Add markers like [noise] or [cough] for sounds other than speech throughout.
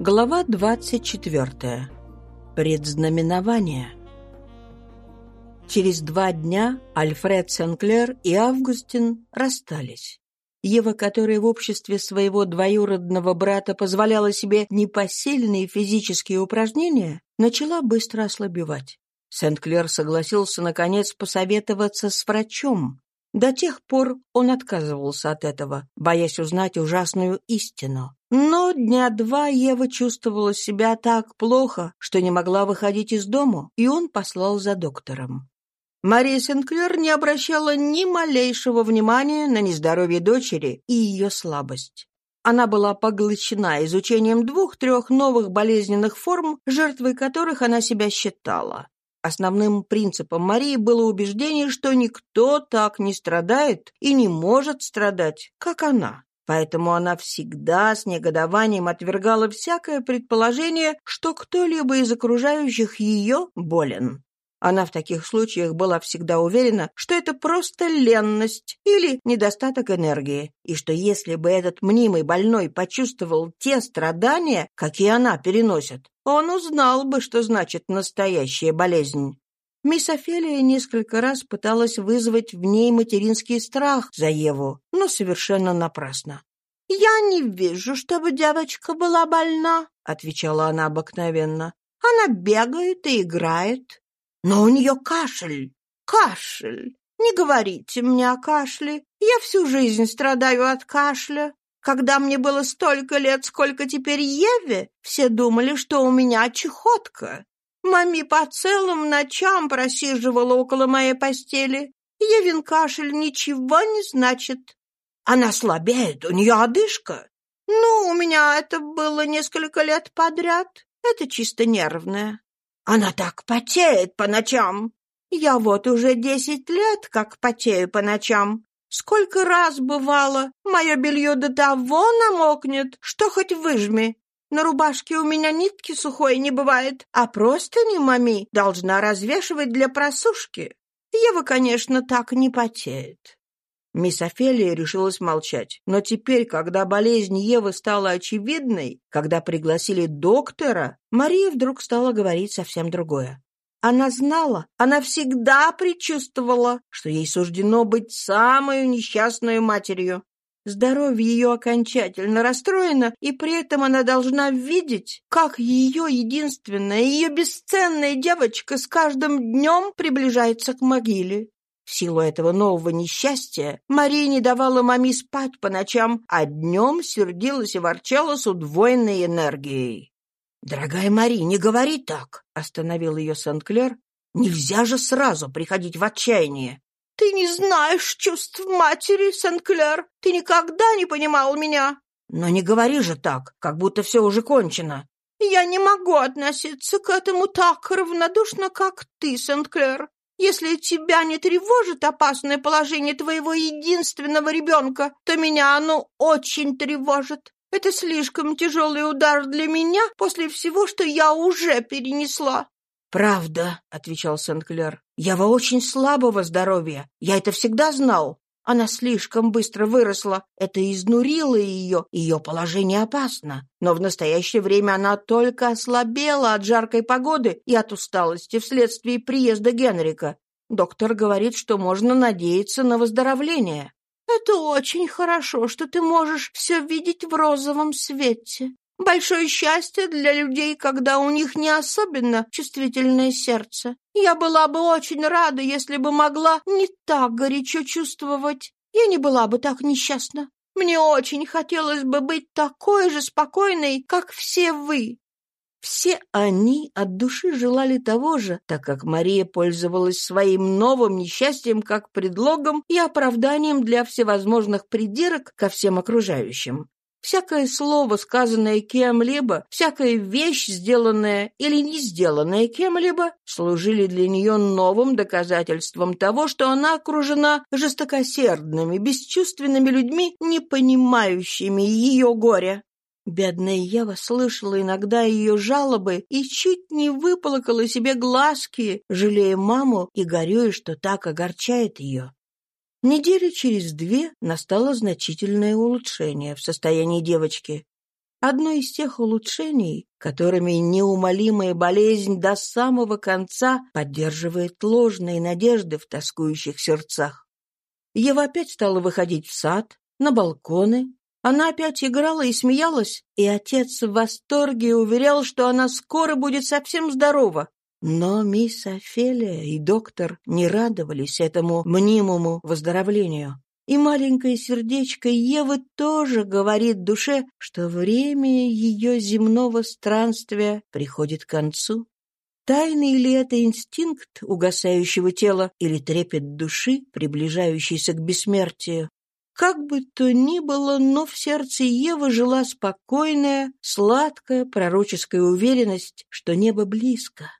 Глава 24. Предзнаменование. Через два дня Альфред Сенклер и Августин расстались. Ева, которая в обществе своего двоюродного брата позволяла себе непосильные физические упражнения, начала быстро ослабевать. Сент-Клер согласился, наконец, посоветоваться с врачом. До тех пор он отказывался от этого, боясь узнать ужасную истину. Но дня два Ева чувствовала себя так плохо, что не могла выходить из дому, и он послал за доктором. Мария Сенклер не обращала ни малейшего внимания на нездоровье дочери и ее слабость. Она была поглощена изучением двух-трех новых болезненных форм, жертвой которых она себя считала. Основным принципом Марии было убеждение, что никто так не страдает и не может страдать, как она. Поэтому она всегда с негодованием отвергала всякое предположение, что кто-либо из окружающих ее болен. Она в таких случаях была всегда уверена, что это просто ленность или недостаток энергии, и что если бы этот мнимый больной почувствовал те страдания, какие она переносит, он узнал бы, что значит настоящая болезнь. Мисс Офелия несколько раз пыталась вызвать в ней материнский страх за Еву, но совершенно напрасно. «Я не вижу, чтобы девочка была больна», — отвечала она обыкновенно. «Она бегает и играет. Но у нее кашель, кашель. Не говорите мне о кашле. Я всю жизнь страдаю от кашля. Когда мне было столько лет, сколько теперь Еве, все думали, что у меня чехотка. Мами по целым ночам просиживала около моей постели. Евин кашель ничего не значит. Она слабеет, у нее одышка. Ну, у меня это было несколько лет подряд. Это чисто нервное. Она так потеет по ночам. Я вот уже десять лет как потею по ночам. Сколько раз бывало, мое белье до того намокнет, что хоть выжми. На рубашке у меня нитки сухой не бывает, а просто не мами должна развешивать для просушки. Ева, конечно, так не потеет. Мисс Офелия решилась молчать. Но теперь, когда болезнь Евы стала очевидной, когда пригласили доктора, Мария вдруг стала говорить совсем другое. Она знала, она всегда предчувствовала, что ей суждено быть самой несчастной матерью. Здоровье ее окончательно расстроено, и при этом она должна видеть, как ее единственная, ее бесценная девочка с каждым днем приближается к могиле. В силу этого нового несчастья Мария не давала маме спать по ночам, а днем сердилась и ворчала с удвоенной энергией. «Дорогая Мари, не говори так!» — остановил ее Сент-Клер. «Нельзя же сразу приходить в отчаяние!» «Ты не знаешь чувств матери, Сент-Клер! Ты никогда не понимал меня!» «Но не говори же так, как будто все уже кончено!» «Я не могу относиться к этому так равнодушно, как ты, Сент-Клер. Если тебя не тревожит опасное положение твоего единственного ребенка, то меня оно очень тревожит. Это слишком тяжелый удар для меня после всего, что я уже перенесла». «Правда», — отвечал Сент-Клер, — «я во очень слабого здоровья. Я это всегда знал. Она слишком быстро выросла. Это изнурило ее, ее положение опасно. Но в настоящее время она только ослабела от жаркой погоды и от усталости вследствие приезда Генрика. Доктор говорит, что можно надеяться на выздоровление. Это очень хорошо, что ты можешь все видеть в розовом свете. Большое счастье для людей, когда у них не особенно чувствительное сердце. Я была бы очень рада, если бы могла не так горячо чувствовать. Я не была бы так несчастна. Мне очень хотелось бы быть такой же спокойной, как все вы. Все они от души желали того же, так как Мария пользовалась своим новым несчастьем как предлогом и оправданием для всевозможных придирок ко всем окружающим. Всякое слово, сказанное кем-либо, всякая вещь, сделанная или не сделанная кем-либо, служили для нее новым доказательством того, что она окружена жестокосердными, бесчувственными людьми, не понимающими ее горя. Бедная Ева слышала иногда ее жалобы и чуть не выплакала себе глазки, жалея маму и горюя, что так огорчает ее. Недели через две настало значительное улучшение в состоянии девочки. Одно из тех улучшений, которыми неумолимая болезнь до самого конца поддерживает ложные надежды в тоскующих сердцах. Ева опять стала выходить в сад, на балконы. Она опять играла и смеялась, и отец в восторге уверял, что она скоро будет совсем здорова. Но мисс Офелия и доктор не радовались этому мнимому выздоровлению. И маленькое сердечко Евы тоже говорит душе, что время ее земного странствия приходит к концу. Тайный ли это инстинкт угасающего тела или трепет души, приближающийся к бессмертию? Как бы то ни было, но в сердце Евы жила спокойная, сладкая пророческая уверенность, что небо близко.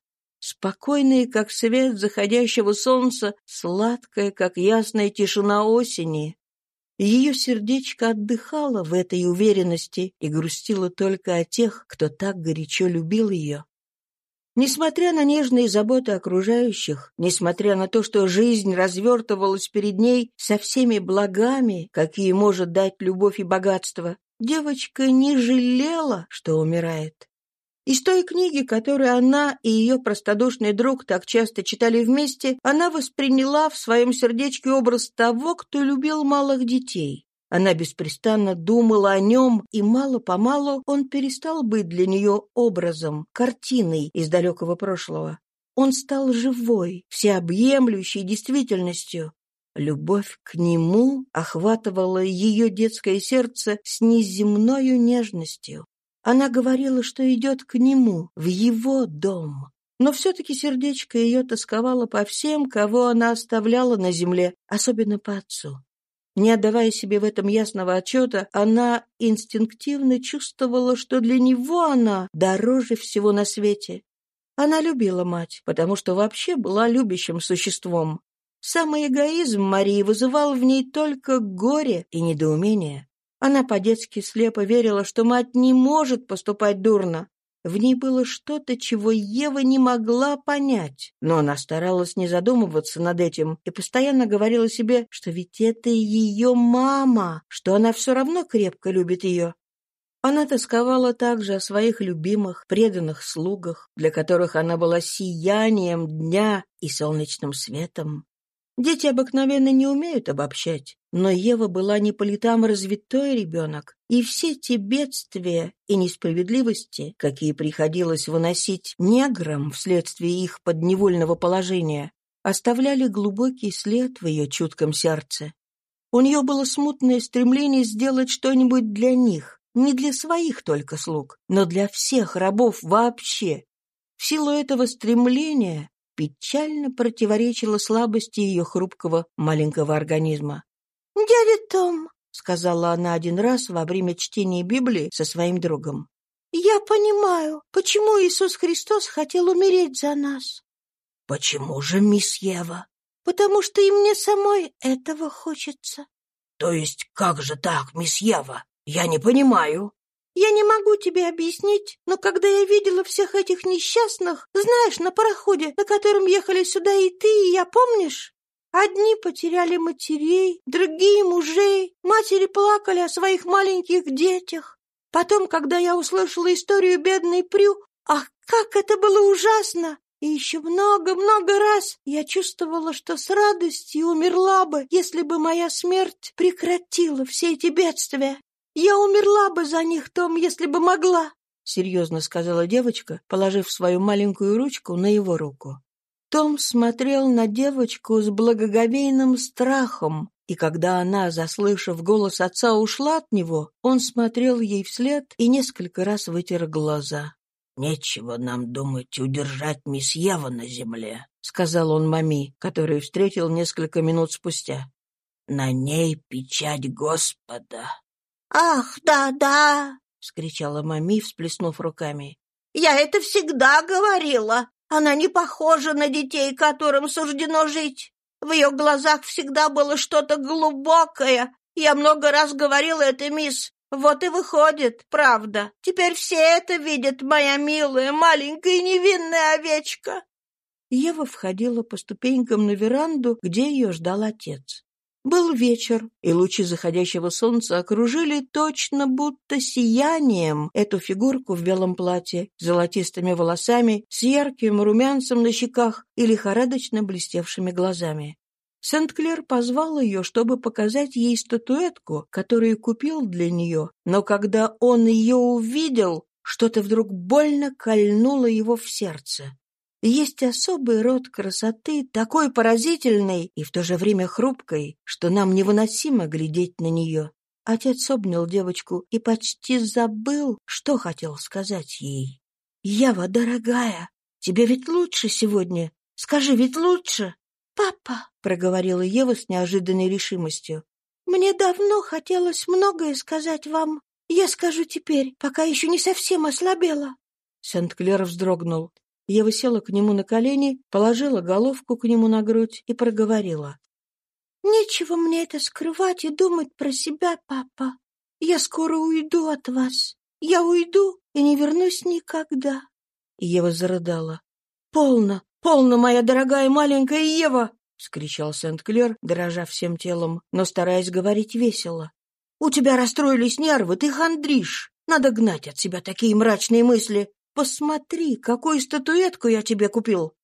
Спокойная, как свет заходящего солнца, сладкая, как ясная тишина осени. Ее сердечко отдыхало в этой уверенности и грустило только о тех, кто так горячо любил ее. Несмотря на нежные заботы окружающих, несмотря на то, что жизнь развертывалась перед ней со всеми благами, какие может дать любовь и богатство, девочка не жалела, что умирает. Из той книги, которую она и ее простодушный друг так часто читали вместе, она восприняла в своем сердечке образ того, кто любил малых детей. Она беспрестанно думала о нем, и мало-помалу он перестал быть для нее образом, картиной из далекого прошлого. Он стал живой, всеобъемлющей действительностью. Любовь к нему охватывала ее детское сердце с неземною нежностью. Она говорила, что идет к нему, в его дом. Но все-таки сердечко ее тосковало по всем, кого она оставляла на земле, особенно по отцу. Не отдавая себе в этом ясного отчета, она инстинктивно чувствовала, что для него она дороже всего на свете. Она любила мать, потому что вообще была любящим существом. Самый эгоизм Марии вызывал в ней только горе и недоумение. Она по-детски слепо верила, что мать не может поступать дурно, в ней было что-то, чего Ева не могла понять, но она старалась не задумываться над этим и постоянно говорила себе, что ведь это ее мама, что она все равно крепко любит ее. Она тосковала также о своих любимых, преданных слугах, для которых она была сиянием дня и солнечным светом. Дети обыкновенно не умеют обобщать, но Ева была не по летам развитой ребенок, и все те бедствия и несправедливости, какие приходилось выносить неграм вследствие их подневольного положения, оставляли глубокий след в ее чутком сердце. У нее было смутное стремление сделать что-нибудь для них, не для своих только слуг, но для всех рабов вообще. В силу этого стремления печально противоречила слабости ее хрупкого маленького организма. «Дядя Том», — сказала она один раз во время чтения Библии со своим другом, «я понимаю, почему Иисус Христос хотел умереть за нас». «Почему же, мисс Ева?» «Потому что и мне самой этого хочется». «То есть как же так, мисс Ева? Я не понимаю». Я не могу тебе объяснить, но когда я видела всех этих несчастных, знаешь, на пароходе, на котором ехали сюда и ты, и я, помнишь? Одни потеряли матерей, другие — мужей, матери плакали о своих маленьких детях. Потом, когда я услышала историю бедной Прю, ах, как это было ужасно! И еще много-много раз я чувствовала, что с радостью умерла бы, если бы моя смерть прекратила все эти бедствия. Я умерла бы за них, Том, если бы могла, — серьезно сказала девочка, положив свою маленькую ручку на его руку. Том смотрел на девочку с благоговейным страхом, и когда она, заслышав голос отца, ушла от него, он смотрел ей вслед и несколько раз вытер глаза. «Нечего нам думать удержать мисс Ева на земле», — сказал он маме, которую встретил несколько минут спустя. «На ней печать Господа». «Ах, да-да!» — вскричала мами, всплеснув руками. «Я это всегда говорила. Она не похожа на детей, которым суждено жить. В ее глазах всегда было что-то глубокое. Я много раз говорила это, мисс. Вот и выходит, правда. Теперь все это видят, моя милая, маленькая невинная овечка». Ева входила по ступенькам на веранду, где ее ждал отец. Был вечер, и лучи заходящего солнца окружили точно будто сиянием эту фигурку в белом платье, с золотистыми волосами, с ярким румянцем на щеках и лихорадочно блестевшими глазами. Сент-Клер позвал ее, чтобы показать ей статуэтку, которую купил для нее, но когда он ее увидел, что-то вдруг больно кольнуло его в сердце. Есть особый род красоты, такой поразительной и в то же время хрупкой, что нам невыносимо глядеть на нее. Отец обнял девочку и почти забыл, что хотел сказать ей. «Ява, дорогая, тебе ведь лучше сегодня? Скажи, ведь лучше?» «Папа», — проговорила Ева с неожиданной решимостью, «мне давно хотелось многое сказать вам. Я скажу теперь, пока еще не совсем ослабела». Сент-Клер вздрогнул. Ева села к нему на колени, положила головку к нему на грудь и проговорила. «Нечего мне это скрывать и думать про себя, папа. Я скоро уйду от вас. Я уйду и не вернусь никогда». Ева зарыдала. «Полно, полно, моя дорогая маленькая Ева!» — скричал Сент-Клер, дрожа всем телом, но стараясь говорить весело. «У тебя расстроились нервы, ты хандришь. Надо гнать от себя такие мрачные мысли. Посмотри, какую статуэтку я тебе купил!»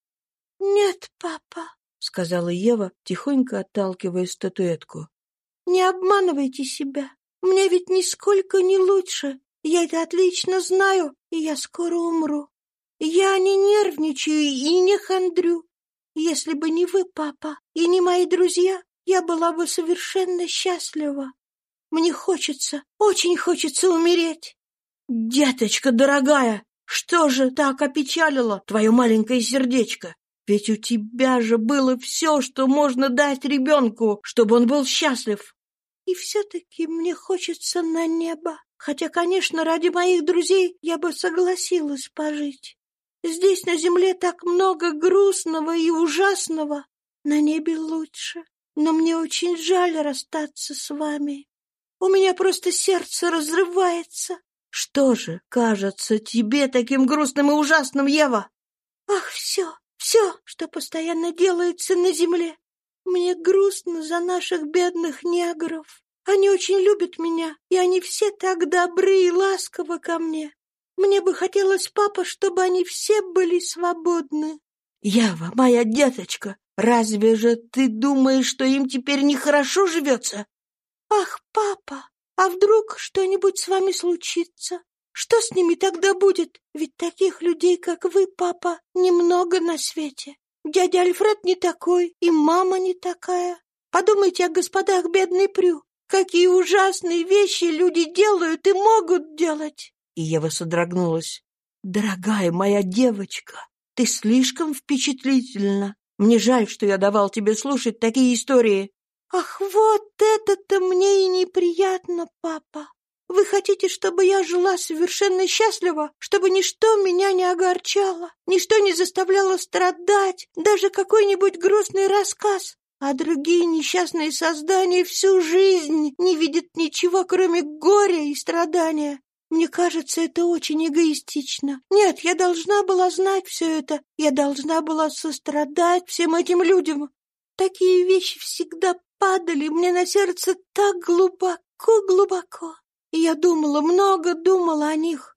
«Нет, папа», — сказала Ева, тихонько отталкивая статуэтку. «Не обманывайте себя. Мне ведь нисколько не лучше. Я это отлично знаю, и я скоро умру. Я не нервничаю и не хандрю. Если бы не вы, папа, и не мои друзья, я была бы совершенно счастлива. Мне хочется, очень хочется умереть. «Деточка дорогая, что же так опечалило твое маленькое сердечко? Ведь у тебя же было все, что можно дать ребенку, чтобы он был счастлив. И все-таки мне хочется на небо. Хотя, конечно, ради моих друзей я бы согласилась пожить. Здесь на земле так много грустного и ужасного. На небе лучше. Но мне очень жаль расстаться с вами. У меня просто сердце разрывается. Что же кажется тебе таким грустным и ужасным, Ева? Ах, все, все, что постоянно делается на земле. Мне грустно за наших бедных негров. Они очень любят меня, и они все так добры и ласковы ко мне. Мне бы хотелось, папа, чтобы они все были свободны. Ява, моя деточка, разве же ты думаешь, что им теперь нехорошо живется? Ах, папа, а вдруг что-нибудь с вами случится? Что с ними тогда будет? Ведь таких людей, как вы, папа, немного на свете. Дядя Альфред не такой, и мама не такая. Подумайте о господах бедный Прю. Какие ужасные вещи люди делают и могут делать. И Ева содрогнулась. «Дорогая моя девочка, ты слишком впечатлительна. Мне жаль, что я давал тебе слушать такие истории. «Ах, вот это-то мне и неприятно, папа! Вы хотите, чтобы я жила совершенно счастливо, чтобы ничто меня не огорчало, ничто не заставляло страдать, даже какой-нибудь грустный рассказ, а другие несчастные создания всю жизнь не видят ничего, кроме горя и страдания. Мне кажется, это очень эгоистично. Нет, я должна была знать все это. Я должна была сострадать всем этим людям. Такие вещи всегда падали мне на сердце так глубоко-глубоко. Я думала, много думала о них.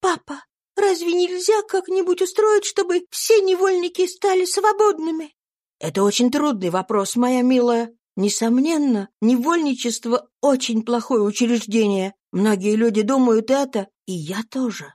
Папа, разве нельзя как-нибудь устроить, чтобы все невольники стали свободными? Это очень трудный вопрос, моя милая. Несомненно, невольничество — очень плохое учреждение. Многие люди думают это, и я тоже.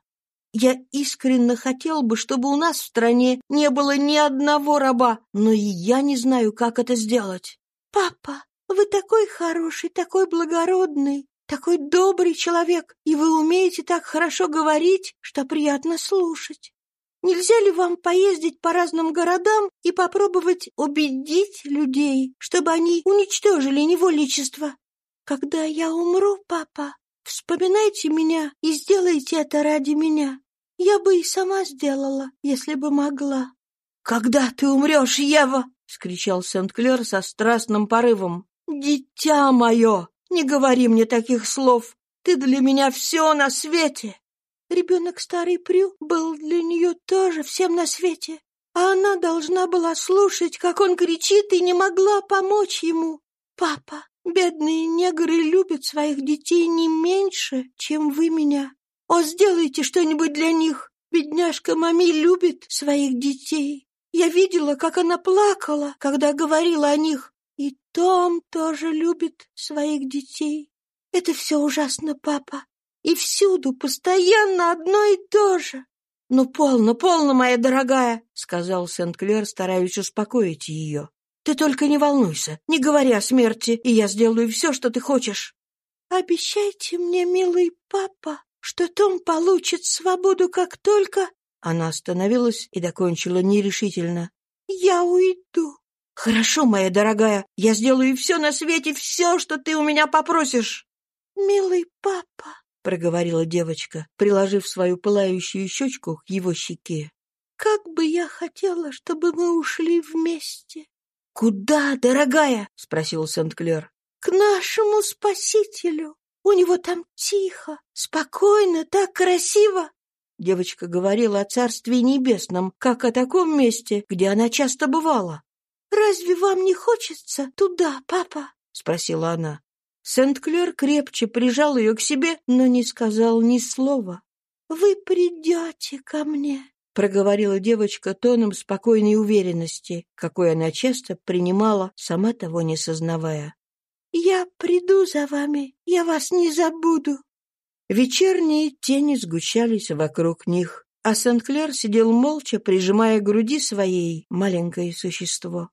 Я искренне хотел бы, чтобы у нас в стране не было ни одного раба, но и я не знаю, как это сделать. «Папа, вы такой хороший, такой благородный, такой добрый человек, и вы умеете так хорошо говорить, что приятно слушать. Нельзя ли вам поездить по разным городам и попробовать убедить людей, чтобы они уничтожили невольничество? Когда я умру, папа, вспоминайте меня и сделайте это ради меня. Я бы и сама сделала, если бы могла. Когда ты умрешь, Ева? — скричал Сент-Клер со страстным порывом. «Дитя мое, не говори мне таких слов! Ты для меня все на свете!» Ребенок старый Прю был для нее тоже всем на свете, а она должна была слушать, как он кричит, и не могла помочь ему. папа, бедные негры любят своих детей не меньше, чем вы меня. О, сделайте что-нибудь для них. Бедняжка Мами любит своих детей. Я видела, как она плакала, когда говорила о них. И Том тоже любит своих детей. Это все ужасно, папа. И всюду постоянно одно и то же. «Ну, полно, полно, моя дорогая», — сказал Сент-Клер, стараясь успокоить ее. «Ты только не волнуйся, не говори о смерти, и я сделаю все, что ты хочешь». «Обещайте мне, милый папа, что Том получит свободу, как только...» Она остановилась и докончила нерешительно. «Я уйду». «Хорошо, моя дорогая, я сделаю все на свете, все, что ты у меня попросишь». «Милый папа», — проговорила девочка, приложив свою пылающую щечку к его щеке. «Как бы я хотела, чтобы мы ушли вместе!» «Куда, дорогая?» — спросил Сент-Клер. «К нашему спасителю. У него там тихо, спокойно, так красиво!» Девочка говорила о Царстве Небесном, как о таком месте, где она часто бывала. «Разве вам не хочется туда, папа?» — спросила она. Сент-Клер крепче прижал ее к себе, но не сказал ни слова. «Вы придете ко мне», — проговорила девочка тоном спокойной уверенности, какой она часто принимала, сама того не сознавая. «Я приду за вами, я вас не забуду». Вечерние тени сгущались вокруг них, а Сент-Клер сидел молча, прижимая к груди своей маленькое существо.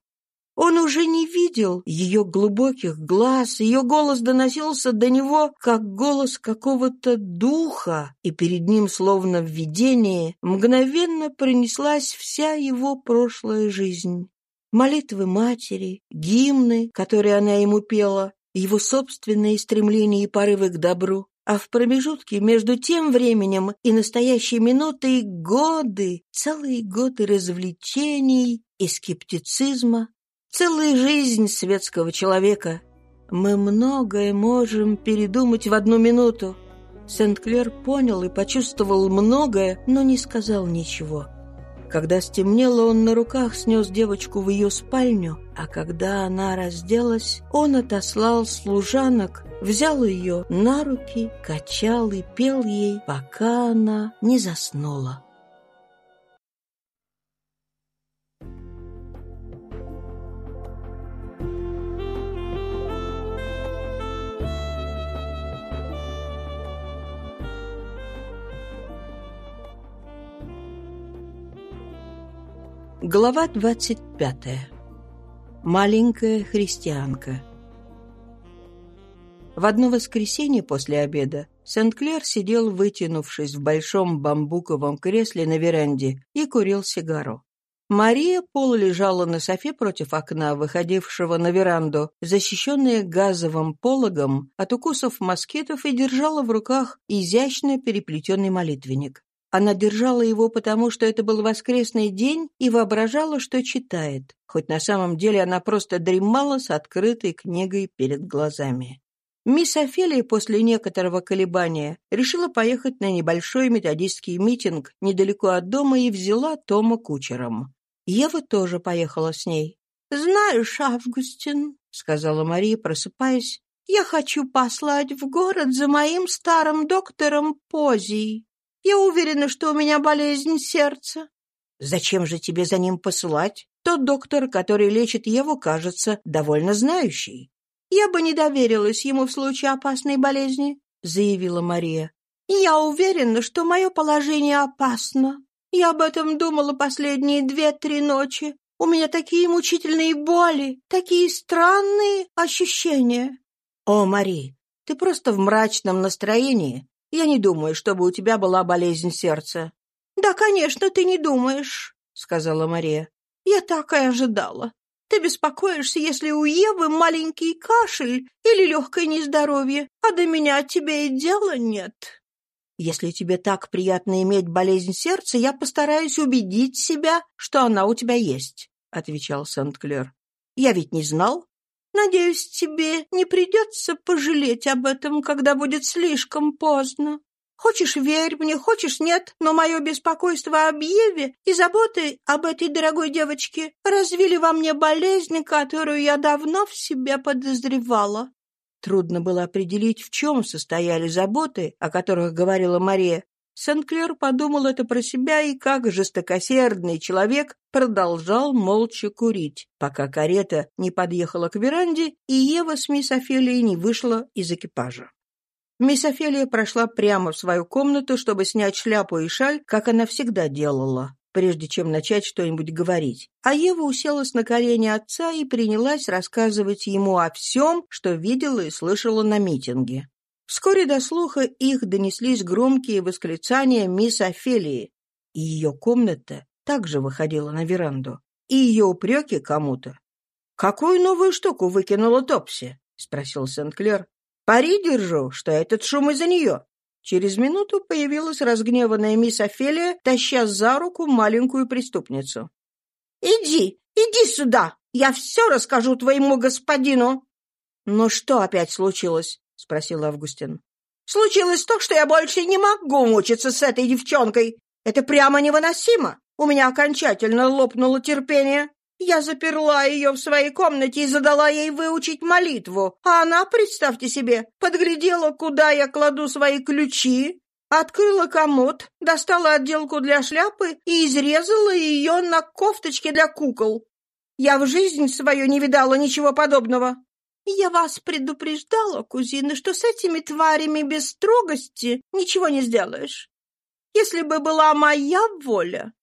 Он уже не видел ее глубоких глаз, ее голос доносился до него, как голос какого-то духа, и перед ним, словно в видении, мгновенно принеслась вся его прошлая жизнь. Молитвы матери, гимны, которые она ему пела, его собственные стремления и порывы к добру, а в промежутке между тем временем и настоящей минутой годы, целые годы развлечений и скептицизма, Целая жизнь светского человека. Мы многое можем передумать в одну минуту. Сент-Клер понял и почувствовал многое, но не сказал ничего. Когда стемнело, он на руках снес девочку в ее спальню, а когда она разделась, он отослал служанок, взял ее на руки, качал и пел ей, пока она не заснула. Глава двадцать пятая. Маленькая христианка. В одно воскресенье после обеда Сент-Клер сидел, вытянувшись в большом бамбуковом кресле на веранде, и курил сигару. Мария Пол лежала на софе против окна, выходившего на веранду, защищенная газовым пологом от укусов москитов и держала в руках изящно переплетенный молитвенник. Она держала его потому, что это был воскресный день и воображала, что читает, хоть на самом деле она просто дремала с открытой книгой перед глазами. Мисс Офелия после некоторого колебания решила поехать на небольшой методистский митинг недалеко от дома и взяла Тома кучером. Ева тоже поехала с ней. «Знаешь, Августин», — сказала Мария, просыпаясь, «я хочу послать в город за моим старым доктором Позией. Я уверена, что у меня болезнь сердца». «Зачем же тебе за ним посылать? Тот доктор, который лечит Еву, кажется, довольно знающий». «Я бы не доверилась ему в случае опасной болезни», — заявила Мария. «Я уверена, что мое положение опасно. Я об этом думала последние две-три ночи. У меня такие мучительные боли, такие странные ощущения». «О, Мари, ты просто в мрачном настроении. Я не думаю, чтобы у тебя была болезнь сердца». «Да, конечно, ты не думаешь», — сказала Мария. «Я так и ожидала. Ты беспокоишься, если у Евы маленький кашель или легкое нездоровье, а до меня от тебя и дела нет». «Если тебе так приятно иметь болезнь сердца, я постараюсь убедить себя, что она у тебя есть», — отвечал Сент-Клер. «Я ведь не знал». Надеюсь, тебе не придется пожалеть об этом, когда будет слишком поздно. Хочешь, верь мне, хочешь, нет, но мое беспокойство об Еве и заботы об этой дорогой девочке развили во мне болезнь, которую я давно в себе подозревала. Трудно было определить, в чем состояли заботы, о которых говорила Мария. Сен-Клер подумал это про себя и, как жестокосердный человек, продолжал молча курить, пока карета не подъехала к веранде, и Ева с мисс Офелией не вышла из экипажа. Мисс Офелия прошла прямо в свою комнату, чтобы снять шляпу и шаль, как она всегда делала, прежде чем начать что-нибудь говорить. А Ева уселась на колени отца и принялась рассказывать ему о всем, что видела и слышала на митинге. Вскоре до слуха их донеслись громкие восклицания мисс Офелии, и ее комната также выходила на веранду, и ее упреки кому-то. «Какую новую штуку выкинула Топси?» — спросил Сент-Клер, Пари держу, что этот шум из-за нее». Через минуту появилась разгневанная мисс Офелия, таща за руку маленькую преступницу. «Иди, иди сюда! Я все расскажу твоему господину!» «Ну что опять случилось?» — спросил Августин. «Случилось то, что я больше не могу мучиться с этой девчонкой. Это прямо невыносимо. У меня окончательно лопнуло терпение. Я заперла ее в своей комнате и задала ей выучить молитву. А она, представьте себе, подглядела, куда я кладу свои ключи, открыла комод, достала отделку для шляпы и изрезала ее на кофточке для кукол. Я в жизнь свою не видала ничего подобного. Я вас предупреждала, кузина, что с этими тварями без строгости ничего не сделаешь. Если бы была моя воля,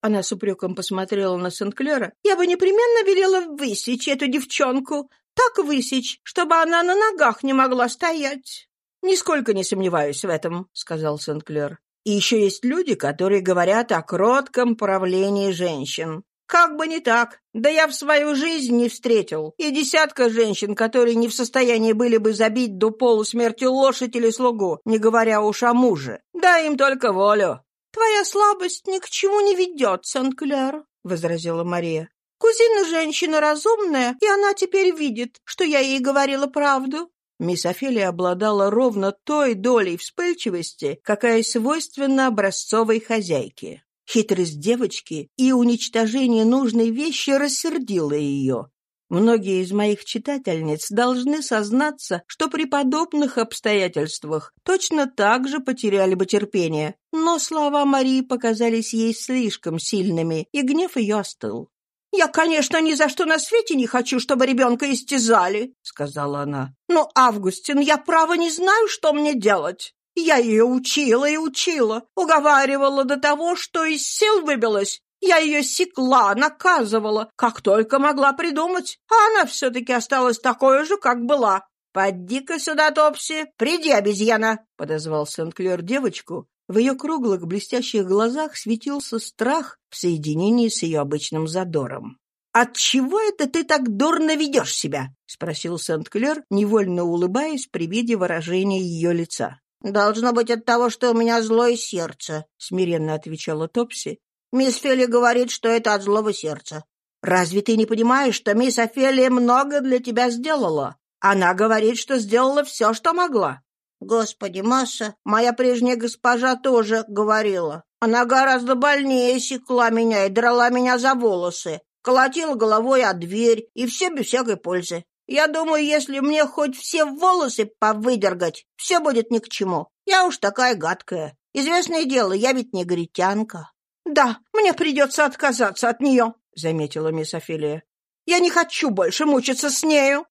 она с упреком посмотрела на Сент-Клера. «Я бы непременно велела высечь эту девчонку. Так высечь, чтобы она на ногах не могла стоять». «Нисколько не сомневаюсь в этом», — сказал Сент-Клер. «И еще есть люди, которые говорят о кротком правлении женщин. Как бы не так. Да я в свою жизнь не встретил. И десятка женщин, которые не в состоянии были бы забить до полусмерти лошадь или слугу, не говоря уж о муже. Дай им только волю. «Твоя слабость ни к чему не ведет, Сен-Клер», — возразила Мария. «Кузина женщина разумная, и она теперь видит, что я ей говорила правду». Мисс Офелия обладала ровно той долей вспыльчивости, какая свойственна образцовой хозяйке. Хитрость девочки и уничтожение нужной вещи рассердило ее. Многие из моих читательниц должны сознаться, что при подобных обстоятельствах точно так же потеряли бы терпение. Но слова Марии показались ей слишком сильными, и гнев ее остыл. «Я, конечно, ни за что на свете не хочу, чтобы ребенка истязали», — сказала она. «Но, Августин, я право не знаю, что мне делать. Я ее учила и учила, уговаривала до того, что из сил выбилась, я ее секла, наказывала, как только могла придумать, а она все-таки осталась такой же, как была. «Поди-ка сюда, Топси! Приди, обезьяна!» — подозвал Сент-Клер девочку. В ее круглых блестящих глазах светился страх в соединении с ее обычным задором. «Отчего это ты так дурно ведешь себя?» — спросил Сент-Клер, невольно улыбаясь при виде выражения ее лица. «Должно быть от того, что у меня злое сердце», — смиренно отвечала Топси. Мисс Фелли говорит, что это от злого сердца. Разве ты не понимаешь, что мисс Офелия много для тебя сделала? Она говорит, что сделала все, что могла. Господи, Масса, моя прежняя госпожа тоже говорила. Она гораздо больнее секла меня и драла меня за волосы, колотила головой о дверь, и все без всякой пользы. Я думаю, если мне хоть все волосы повыдергать, все будет ни к чему. Я уж такая гадкая. Известное дело, я ведь негритянка. «Да, мне придется отказаться от нее», — заметила мисс Офелия. «Я не хочу больше мучиться с нею».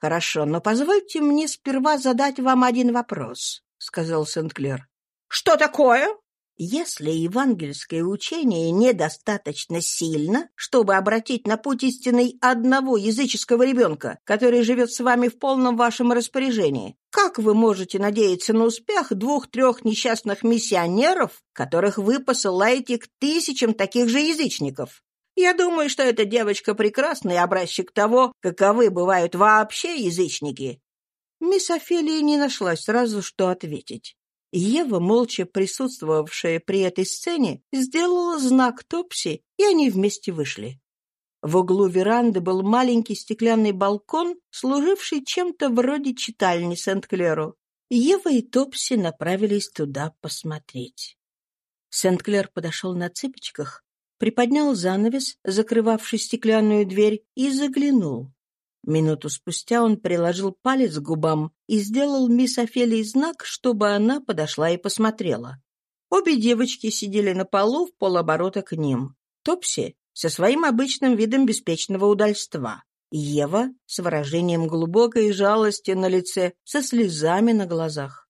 «Хорошо, но позвольте мне сперва задать вам один вопрос», — сказал Сент-Клер. «Что такое?» Если евангельское учение недостаточно сильно, чтобы обратить на путь истинный одного языческого ребенка, который живет с вами в полном вашем распоряжении, как вы можете надеяться на успех двух-трех несчастных миссионеров, которых вы посылаете к тысячам таких же язычников? Я думаю, что эта девочка прекрасный образчик того, каковы бывают вообще язычники». Мисс Офелия не нашлась сразу, что ответить. Ева, молча присутствовавшая при этой сцене, сделала знак Топси, и они вместе вышли. В углу веранды был маленький стеклянный балкон, служивший чем-то вроде читальни Сент-Клеру. Ева и Топси направились туда посмотреть. Сент-Клер подошел на цыпочках, приподнял занавес, закрывавший стеклянную дверь, и заглянул. Минуту спустя он приложил палец к губам и сделал мисс Офелии знак, чтобы она подошла и посмотрела. Обе девочки сидели на полу в полоборота к ним. Топси со своим обычным видом беспечного удальства. Ева с выражением глубокой жалости на лице, со слезами на глазах.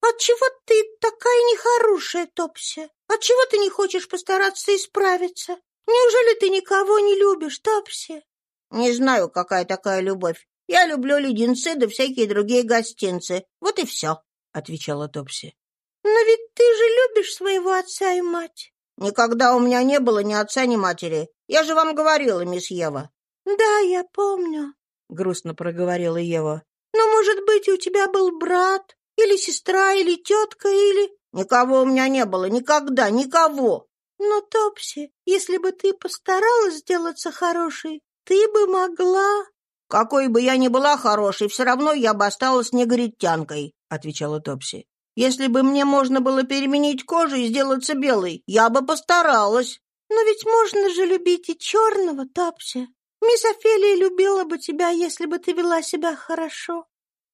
«Отчего ты такая нехорошая, Топси? Отчего ты не хочешь постараться исправиться? Неужели ты никого не любишь, Топси?» «Не знаю, какая такая любовь. Я люблю леденцы да всякие другие гостинцы. Вот и все», — отвечала Топси. «Но ведь ты же любишь своего отца и мать». «Никогда у меня не было ни отца, ни матери. Я же вам говорила, мисс Ева». «Да, я помню», — грустно проговорила Ева. «Но, может быть, у тебя был брат, или сестра, или тетка, или...» «Никого у меня не было, никогда, никого!» «Но, Топси, если бы ты постаралась сделаться хорошей, ты бы могла...» «Какой бы я ни была хорошей, все равно я бы осталась негритянкой», — отвечала Топси. «Если бы мне можно было переменить кожу и сделаться белой, я бы постаралась». «Но ведь можно же любить и черного, Топси. Мисс Офелия любила бы тебя, если бы ты вела себя хорошо».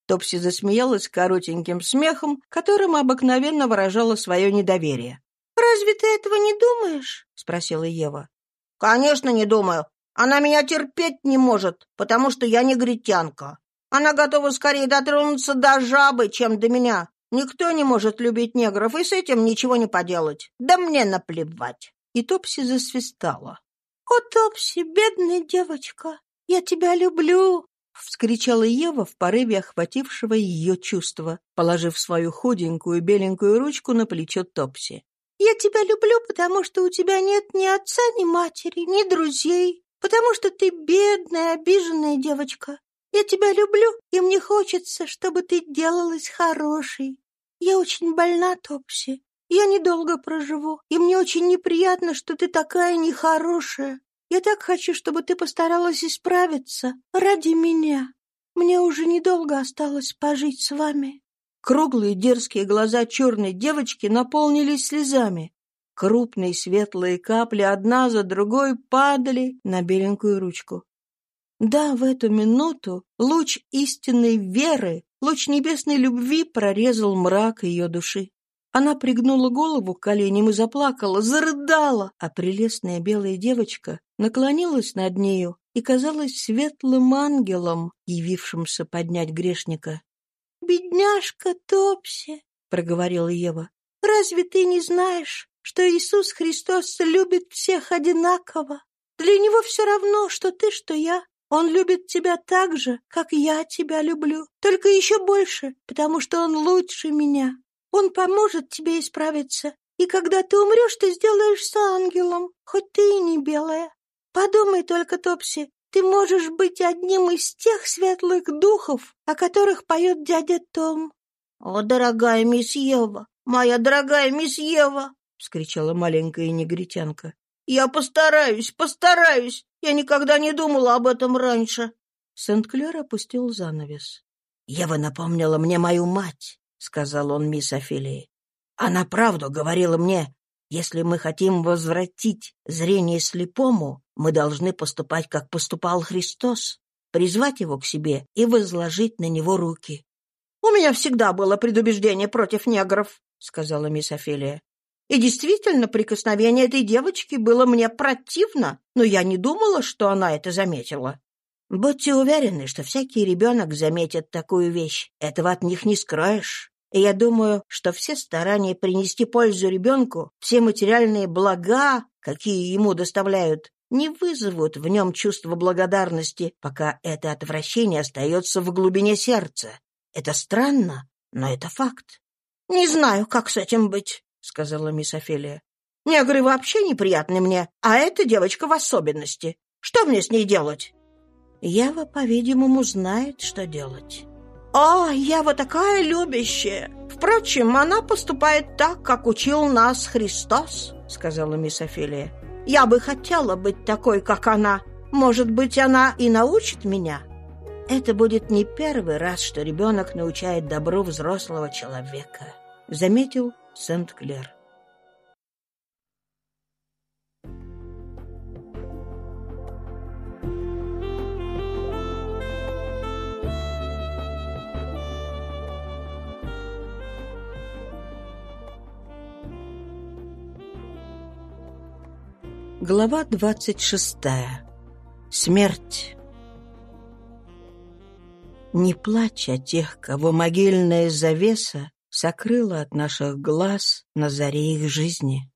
Топси засмеялась коротеньким смехом, которым обыкновенно выражала свое недоверие. «Разве ты этого не думаешь?» — спросила Ева. «Конечно, не думаю. Она меня терпеть не может, потому что я негритянка. Она готова скорее дотронуться до жабы, чем до меня. Никто не может любить негров, и с этим ничего не поделать. Да мне наплевать». И Топси засвистала. «О, Топси, бедная девочка, я тебя люблю!» — вскричала Ева в порыве охватившего ее чувства, положив свою худенькую беленькую ручку на плечо Топси. «Я тебя люблю, потому что у тебя нет ни отца, ни матери, ни друзей, потому что ты бедная, обиженная девочка. Я тебя люблю, и мне хочется, чтобы ты делалась хорошей. Я очень больна, Топси, я недолго проживу, и мне очень неприятно, что ты такая нехорошая. Я так хочу, чтобы ты постаралась исправиться ради меня. Мне уже недолго осталось пожить с вами». Круглые дерзкие глаза черной девочки наполнились слезами. Крупные светлые капли одна за другой падали на беленькую ручку. Да, в эту минуту луч истинной веры, луч небесной любви прорезал мрак ее души. Она пригнула голову к коленям и заплакала, зарыдала, а прелестная белая девочка наклонилась над нею и казалась светлым ангелом, явившимся поднять грешника. «Бедняжка Топси!» — проговорила Ева. «Разве ты не знаешь, что Иисус Христос любит всех одинаково? Для Него все равно, что ты, что я. Он любит тебя так же, как я тебя люблю, только еще больше, потому что Он лучше меня. Он поможет тебе исправиться, и когда ты умрешь, ты сделаешься ангелом, хоть ты и не белая. Подумай только, Топси, ты можешь быть одним из тех светлых духов, о которых поет дядя Том. — О, дорогая мисс Ева, моя дорогая мисс Ева! — вскричала маленькая негритянка. — Я постараюсь, постараюсь! Я никогда не думала об этом раньше. Сент-Клер опустил занавес. — Ева напомнила мне мою мать сказал он мисс Офелии. Она правду говорила мне. Если мы хотим возвратить зрение слепому, мы должны поступать, как поступал Христос, призвать его к себе и возложить на него руки. — У меня всегда было предубеждение против негров, — сказала мисс Офелия. И действительно, прикосновение этой девочки было мне противно, но я не думала, что она это заметила. Будьте уверены, что всякий ребенок заметит такую вещь. Этого от них не скроешь. И я думаю, что все старания принести пользу ребенку, все материальные блага, какие ему доставляют, не вызовут в нем чувство благодарности, пока это отвращение остается в глубине сердца. Это странно, но это факт. — Не знаю, как с этим быть, — сказала мисс Офелия. — Негры вообще неприятны мне, а эта девочка в особенности. Что мне с ней делать? Ява, по-видимому, знает, что делать. «О, вот такая любящая! Впрочем, она поступает так, как учил нас Христос», — сказала мисс Офелия. «Я бы хотела быть такой, как она. Может быть, она и научит меня?» Это будет не первый раз, что ребенок научает добру взрослого человека, заметил Сент-Клер. Глава двадцать шестая. Смерть. Не плачь о тех, кого могильная завеса сокрыла от наших глаз на заре их жизни.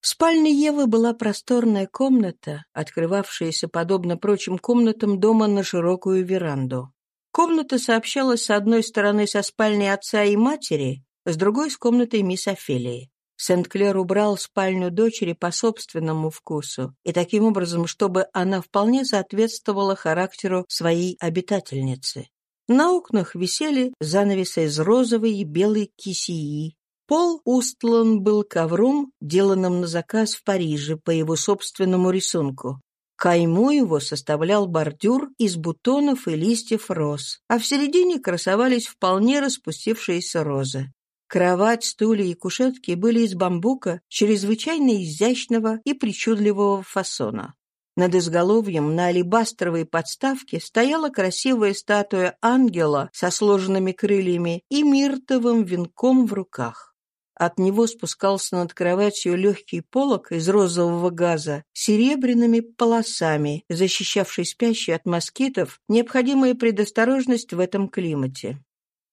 В спальне Евы была просторная комната, открывавшаяся, подобно прочим комнатам дома, на широкую веранду. Комната сообщалась с одной стороны со спальней отца и матери, с другой — с комнатой мисс Офелии. Сент-Клер убрал спальню дочери по собственному вкусу и таким образом, чтобы она вполне соответствовала характеру своей обитательницы. На окнах висели занавесы из розовой и белой кисии. Пол устлан был ковром, деланным на заказ в Париже по его собственному рисунку. Кайму его составлял бордюр из бутонов и листьев роз, а в середине красовались вполне распустившиеся розы. Кровать, стулья и кушетки были из бамбука чрезвычайно изящного и причудливого фасона. Над изголовьем на алебастровой подставке стояла красивая статуя ангела со сложенными крыльями и миртовым венком в руках. От него спускался над кроватью легкий полог из розового газа с серебряными полосами, защищавший спящий от москитов, необходимая предосторожность в этом климате.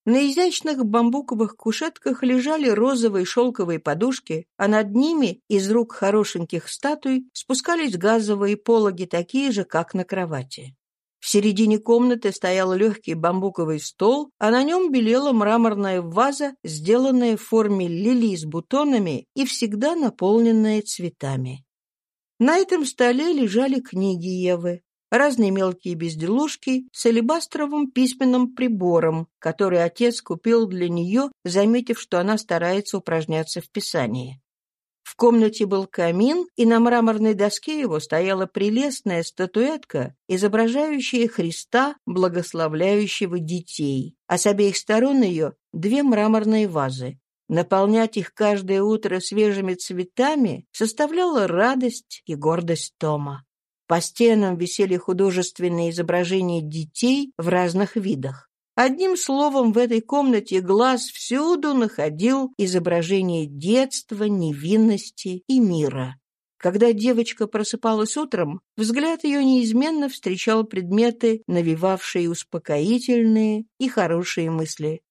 На изящных бамбуковых кушетках лежали розовые шелковые подушки, а над ними из рук хорошеньких статуй спускались газовые пологи, такие же, как на кровати. В середине комнаты стоял легкий бамбуковый стол, а на нем белела мраморная ваза, сделанная в форме лилий с бутонами и всегда наполненная цветами. На этом столе лежали книги Евы, разные мелкие безделушки с алебастровым письменным прибором, который отец купил для нее, заметив, что она старается упражняться в писании. В комнате был камин, и на мраморной доске его стояла прелестная статуэтка, изображающая Христа, благословляющего детей, а с обеих сторон ее две мраморные вазы. Наполнять их каждое утро свежими цветами составляла радость и гордость Тома. По стенам висели художественные изображения детей в разных видах. Одним словом, в этой комнате глаз всюду находил изображение детства, невинности и мира. Когда девочка просыпалась утром, взгляд ее неизменно встречал предметы, навевавшие успокоительные и хорошие мысли.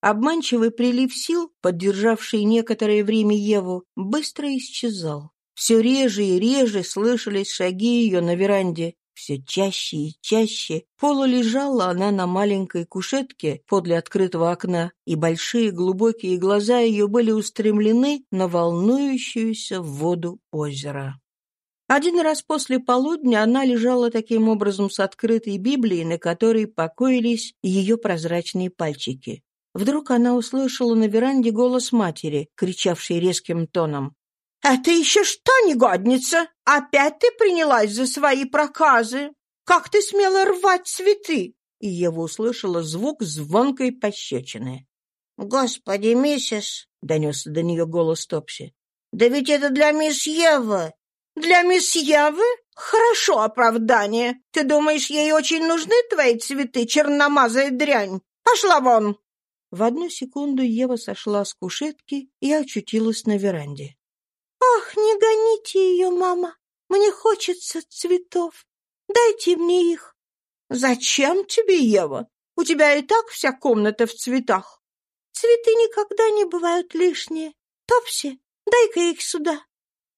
Обманчивый прилив сил, поддержавший некоторое время Еву, быстро исчезал. Все реже и реже слышались шаги ее на веранде. Все чаще и чаще полулежала она на маленькой кушетке подле открытого окна, и большие глубокие глаза ее были устремлены на волнующуюся воду озера. Один раз после полудня она лежала таким образом с открытой Библией, на которой покоились ее прозрачные пальчики. Вдруг она услышала на веранде голос матери, кричавшей резким тоном. «Это еще что, негодница? Опять ты принялась за свои проказы? Как ты смела рвать цветы?» И Ева услышала звук звонкой пощечины. «Господи, миссис!» — донесся до нее голос Топси. «Да ведь это для мисс Евы!» «Для мисс Евы? Хорошо оправдание. Ты думаешь, ей очень нужны твои цветы, черномазая дрянь? Пошла вон!» В одну секунду Ева сошла с кушетки и очутилась на веранде. «Ах, не гоните ее, мама! Мне хочется цветов. Дайте мне их!» «Зачем тебе, Ева? У тебя и так вся комната в цветах!» «Цветы никогда не бывают лишние. Топси, дай-ка их сюда!»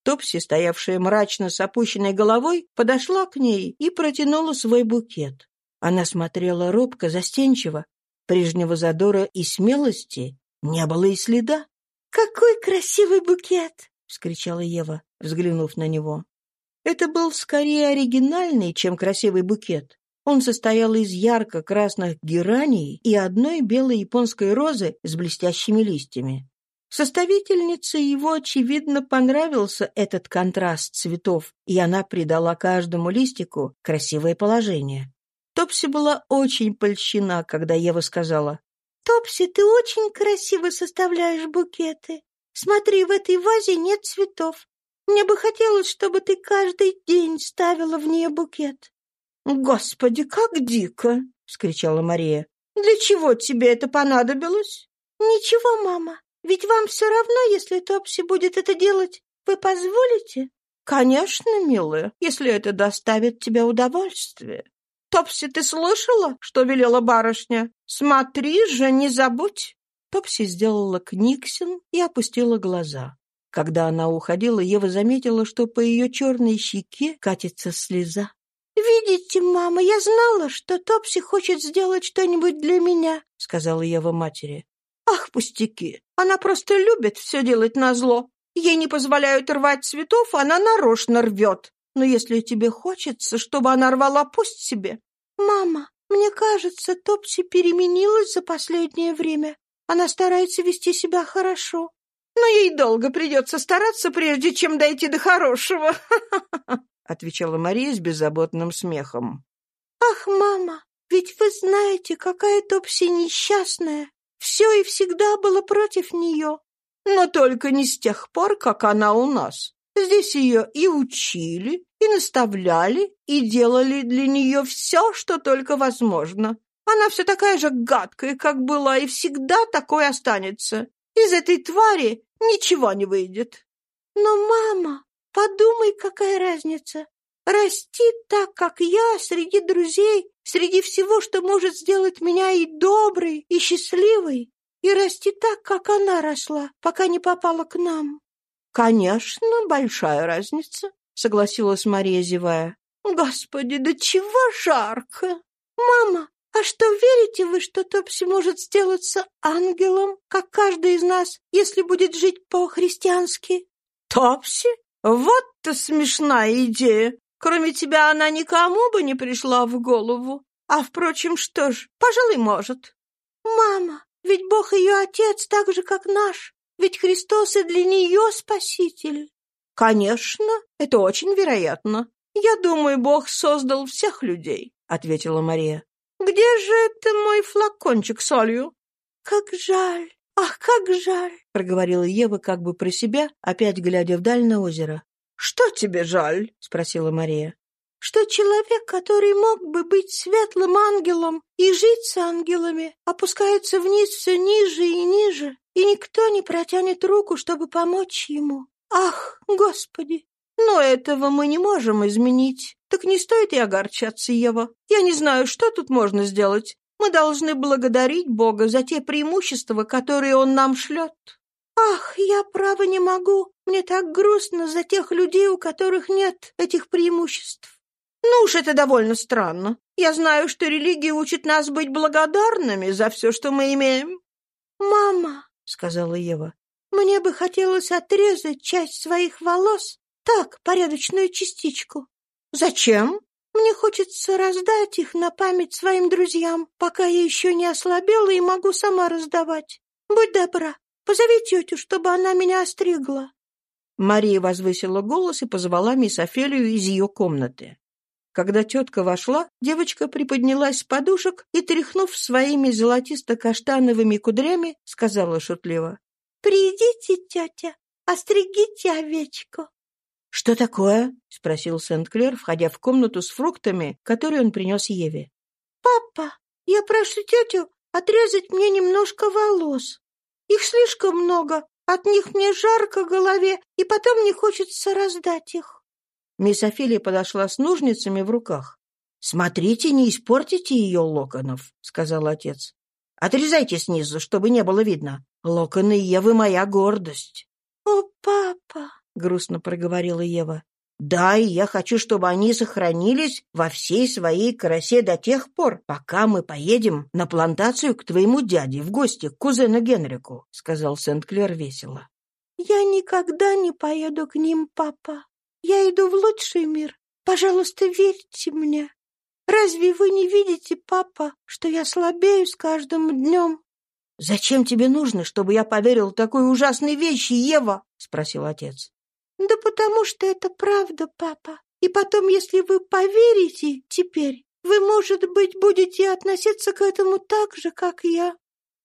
Топси, стоявшая мрачно с опущенной головой, подошла к ней и протянула свой букет. Она смотрела робко, застенчиво. Прежнего задора и смелости не было и следа. «Какой красивый букет!» — вскричала Ева, взглянув на него. Это был скорее оригинальный, чем красивый букет. Он состоял из ярко-красных гераний и одной белой японской розы с блестящими листьями. Составительнице его, очевидно, понравился этот контраст цветов, и она придала каждому листику красивое положение. Топси была очень польщена, когда Ева сказала, «Топси, ты очень красиво составляешь букеты. Смотри, в этой вазе нет цветов. Мне бы хотелось, чтобы ты каждый день ставила в нее букет». «Господи, как дико!» — вскричала Мария. «Для чего тебе это понадобилось?» «Ничего, мама, ведь вам все равно, если Топси будет это делать. Вы позволите?» «Конечно, милая, если это доставит тебе удовольствие. Топси, ты слышала, что велела барышня? Смотри же, не забудь!» Топси сделала книгсин и опустила глаза. Когда она уходила, Ева заметила, что по ее черной щеке катится слеза. «Видите, мама, я знала, что Топси хочет сделать что-нибудь для меня», — сказала Ева матери. «Ах, пустяки! Она просто любит все делать назло. Ей не позволяют рвать цветов, она нарочно рвет. Но если тебе хочется, чтобы она рвала, пусть себе». «Мама, мне кажется, Топси переменилась за последнее время. Она старается вести себя хорошо». «Но ей долго придется стараться, прежде чем дойти до хорошего», [laughs] — отвечала Мария с беззаботным смехом. «Ах, мама, ведь вы знаете, какая Топси несчастная. Все и всегда было против нее. Но только не с тех пор, как она у нас. Здесь ее и учили, и наставляли, и делали для нее все, что только возможно. Она все такая же гадкая, как была, и всегда такой останется. Из этой твари ничего не выйдет. Но, мама, подумай, какая разница. Расти так, как я, среди друзей, среди всего, что может сделать меня и доброй, и счастливой, и расти так, как она росла, пока не попала к нам. «Конечно, большая разница», — согласилась Мария, зевая. «Господи, да чего жарко!» «Мама, а что, верите вы, что Топси может сделаться ангелом, как каждый из нас, если будет жить по-христиански?» «Топси? Вот-то смешная идея! Кроме тебя она никому бы не пришла в голову. А, впрочем, что ж, пожалуй, может. Мама, ведь Бог ее отец так же, как наш. Ведь Христос и для нее спаситель. Конечно, это очень вероятно. Я думаю, Бог создал всех людей, ответила Мария. Где же это мой флакончик с солью? Как жаль. «Ах, как жаль!» — проговорила Ева как бы про себя, опять глядя вдаль на озеро. «Что тебе жаль?» — спросила Мария. «Что человек, который мог бы быть светлым ангелом и жить с ангелами, опускается вниз все ниже и ниже, и никто не протянет руку, чтобы помочь ему. Ах, Господи!» «Но этого мы не можем изменить. Так не стоит и огорчаться, Ева. Я не знаю, что тут можно сделать. Мы должны благодарить Бога за те преимущества, которые Он нам шлет». «Ах, я, право, не могу. Мне так грустно за тех людей, у которых нет этих преимуществ». «Ну уж это довольно странно. Я знаю, что религия учит нас быть благодарными за все, что мы имеем». «Мама», — сказала Ева, — «мне бы хотелось отрезать часть своих волос, так, порядочную частичку». «Зачем?» Мне хочется раздать их на память своим друзьям, пока я еще не ослабела и могу сама раздавать. Будь добра, Позови тетю, чтобы она меня остригла». Мария возвысила голос и позвала мисс Офелию из ее комнаты. Когда тетка вошла, девочка приподнялась с подушек и, тряхнув своими золотисто-каштановыми кудрями, сказала шутливо. «Придите, тетя, остригите овечку». «Что такое?» — спросил Сент-Клер, входя в комнату с фруктами, которые он принес Еве. «Папа, я прошу тетю отрезать мне немножко волос». Их слишком много, от них мне жарко в голове, и потом не хочется раздать их». Мисс Офелия подошла с ножницами в руках. «Смотрите, не испортите ее локонов», — сказал отец. «Отрезайте снизу, чтобы не было видно. Локоны Евы — моя гордость». «О, папа!» — грустно проговорила Ева. Да, и я хочу, чтобы они сохранились во всей своей красе до тех пор, пока мы поедем на плантацию к твоему дяде в гости, к кузену Генрику», — сказал Сент-Клер весело. «Я никогда не поеду к ним, папа. Я иду в лучший мир. Пожалуйста, верьте мне. Разве вы не видите, папа, что я слабею с каждым днем?» «Зачем тебе нужно, чтобы я поверил такой ужасной вещи, Ева?» — спросил отец. «Да потому что это правда, папа. И потом, если вы поверите теперь, Вы, может быть, будете относиться к этому так же, как я».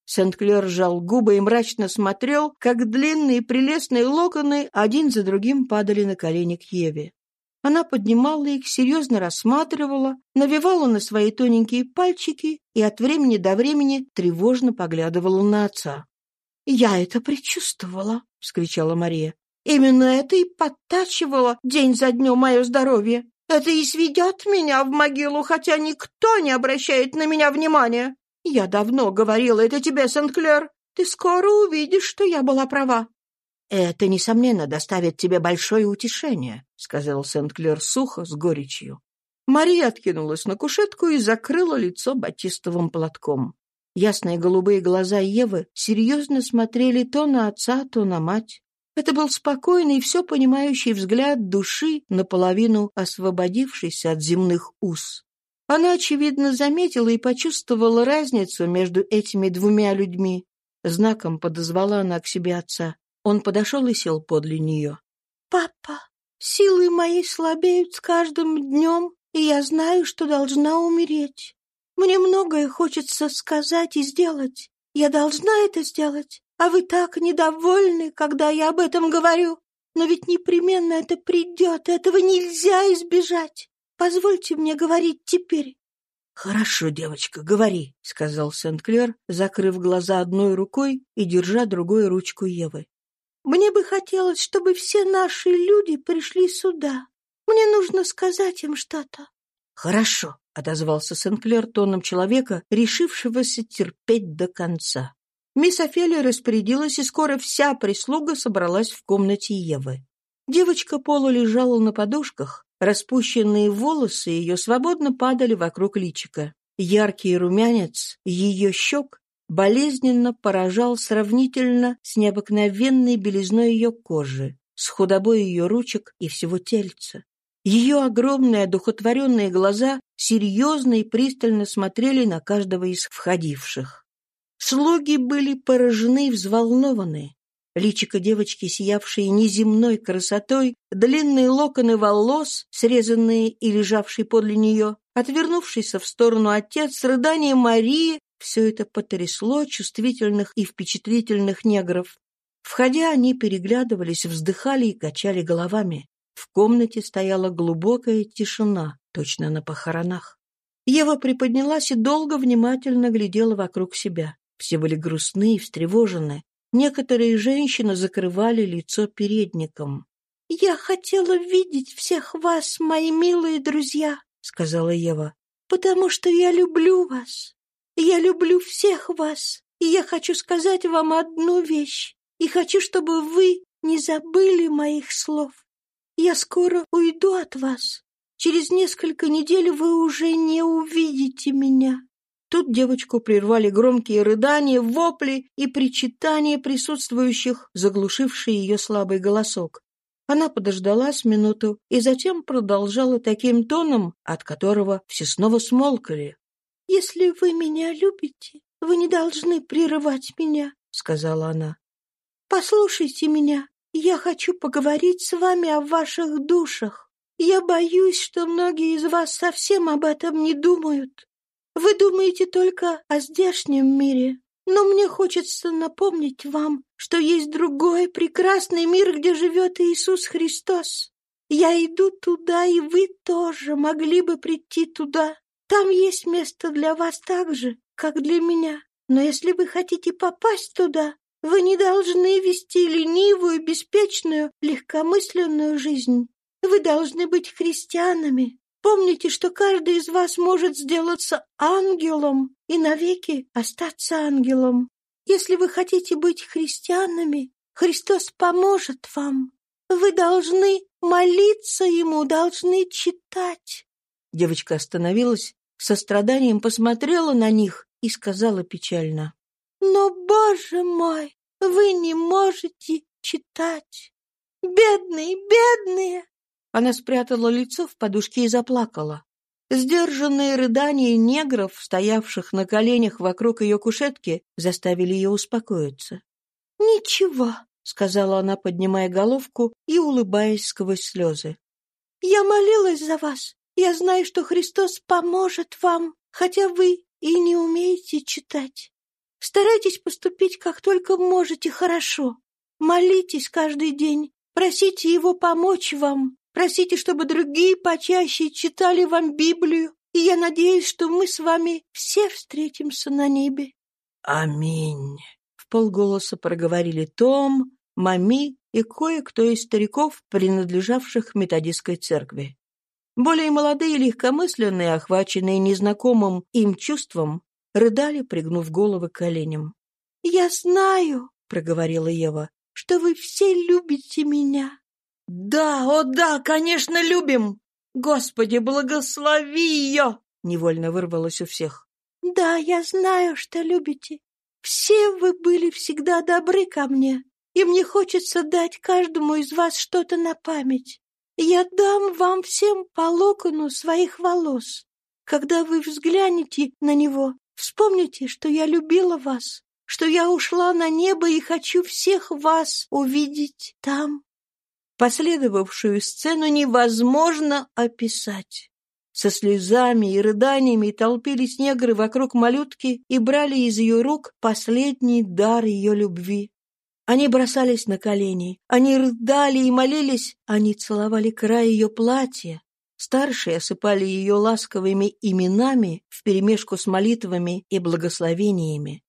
Сент-Клер сжал губы и мрачно смотрел, как длинные прелестные локоны один за другим падали на колени к Еве. Она поднимала их, серьезно рассматривала, навевала на свои тоненькие пальчики и от времени до времени тревожно поглядывала на отца. «Я это предчувствовала!» — вскричала Мария. «Именно это и подтачивало день за днем мое здоровье. Это и сведет меня в могилу, хотя никто не обращает на меня внимания. Я давно говорила это тебе, Сент-Клер. Ты скоро увидишь, что я была права. «Это, несомненно, доставит тебе большое утешение», — сказал Сент-Клер сухо, с горечью. Мария откинулась на кушетку и закрыла лицо батистовым платком. Ясные голубые глаза Евы серьезно смотрели то на отца, то на мать. Это был спокойный и все понимающий взгляд души, наполовину освободившийся от земных уз. Она, очевидно, заметила и почувствовала разницу между этими двумя людьми. Знаком подозвала она к себе отца. Он подошел и сел подле нее. «Папа, силы мои слабеют с каждым днем, и я знаю, что должна умереть. Мне многое хочется сказать и сделать. Я должна это сделать, а вы так недовольны, когда я об этом говорю. Но ведь непременно это придет, этого нельзя избежать. Позвольте мне говорить теперь». «Хорошо, девочка, говори», — сказал Сент-Клер, закрыв глаза одной рукой и держа другой ручку Евы. Мне бы хотелось, чтобы все наши люди пришли сюда. Мне нужно сказать им что-то. Хорошо, отозвался Сенклер тоном человека, решившегося терпеть до конца. Мисс Офелия распорядилась, и скоро вся прислуга собралась в комнате Евы. Девочка Пола лежала на подушках, распущенные волосы ее свободно падали вокруг личика. Яркий румянец ее щек болезненно поражал сравнительно с необыкновенной белизной ее кожи, с худобой ее ручек и всего тельца. Ее огромные одухотворенные глаза серьезно и пристально смотрели на каждого из входивших. Слуги были поражены и взволнованы. Личико девочки, сиявшее неземной красотой, длинные локоны волос, срезанные и лежавшие подле нее, отвернувшийся в сторону отец, рыдание Марии все это потрясло чувствительных и впечатлительных негров. Входя, они переглядывались, вздыхали и качали головами. В комнате стояла глубокая тишина, точно на похоронах. Ева приподнялась и долго внимательно глядела вокруг себя. Все были грустны и встревожены. Некоторые женщины закрывали лицо передником. «Я хотела видеть всех вас, мои милые друзья», — сказала Ева, — «потому что я люблю вас. Я люблю всех вас, и я хочу сказать вам одну вещь, и хочу, чтобы вы не забыли моих слов. Я скоро уйду от вас. Через несколько недель вы уже не увидите меня». Тут девочку прервали громкие рыдания, вопли и причитания присутствующих, заглушившие ее слабый голосок. Она подождала с минуту и затем продолжала таким тоном, от которого все снова смолкали. «Если вы меня любите, вы не должны прерывать меня», — сказала она. «Послушайте меня. Я хочу поговорить с вами о ваших душах. Я боюсь, что многие из вас совсем об этом не думают. Вы думаете только о здешнем мире, но мне хочется напомнить вам, что есть другой прекрасный мир, где живет Иисус Христос. Я иду туда, и вы тоже могли бы прийти туда. Там есть место для вас так же, как для меня. Но если вы хотите попасть туда, вы не должны вести ленивую, беспечную, легкомысленную жизнь. Вы должны быть христианами. Помните, что каждый из вас может сделаться ангелом и навеки остаться ангелом. Если вы хотите быть христианами, Христос поможет вам. Вы должны молиться Ему, должны читать. Девочка остановилась со страданием посмотрела на них и сказала печально. «Но, боже мой, вы не можете читать! Бедные, бедные!» Она спрятала лицо в подушке и заплакала. Сдержанные рыдания негров, стоявших на коленях вокруг ее кушетки, заставили ее успокоиться. «Ничего», — сказала она, поднимая головку и улыбаясь сквозь слезы. «Я молилась за вас, Я знаю, что Христос поможет вам, хотя вы и не умеете читать. Старайтесь поступить как только можете хорошо. Молитесь каждый день, просите Его помочь вам, просите, чтобы другие почаще читали вам Библию, и я надеюсь, что мы с вами все встретимся на небе. Аминь. В полголоса проговорили Том, Мами и кое-кто из стариков, принадлежавших методистской церкви. Более молодые легкомысленные, охваченные незнакомым им чувством, рыдали, пригнув головы к коленям. «Я знаю», — проговорила Ева, — «что вы все любите меня». «Да, о да, конечно, любим! Господи, благослови ее!» — невольно вырвалось у всех. «Да, я знаю, что любите. Все вы были всегда добры ко мне, и мне хочется дать каждому из вас что-то на память. Я дам вам всем по локону своих волос. Когда вы взглянете на него, вспомните, что я любила вас, что я ушла на небо и хочу всех вас увидеть там. Последовавшую сцену невозможно описать. Со слезами и рыданиями толпились негры вокруг малютки и брали из ее рук последний дар ее любви. Они бросались на колени, они рыдали и молились, они целовали край ее платья. Старшие осыпали ее ласковыми именами вперемешку с молитвами и благословениями.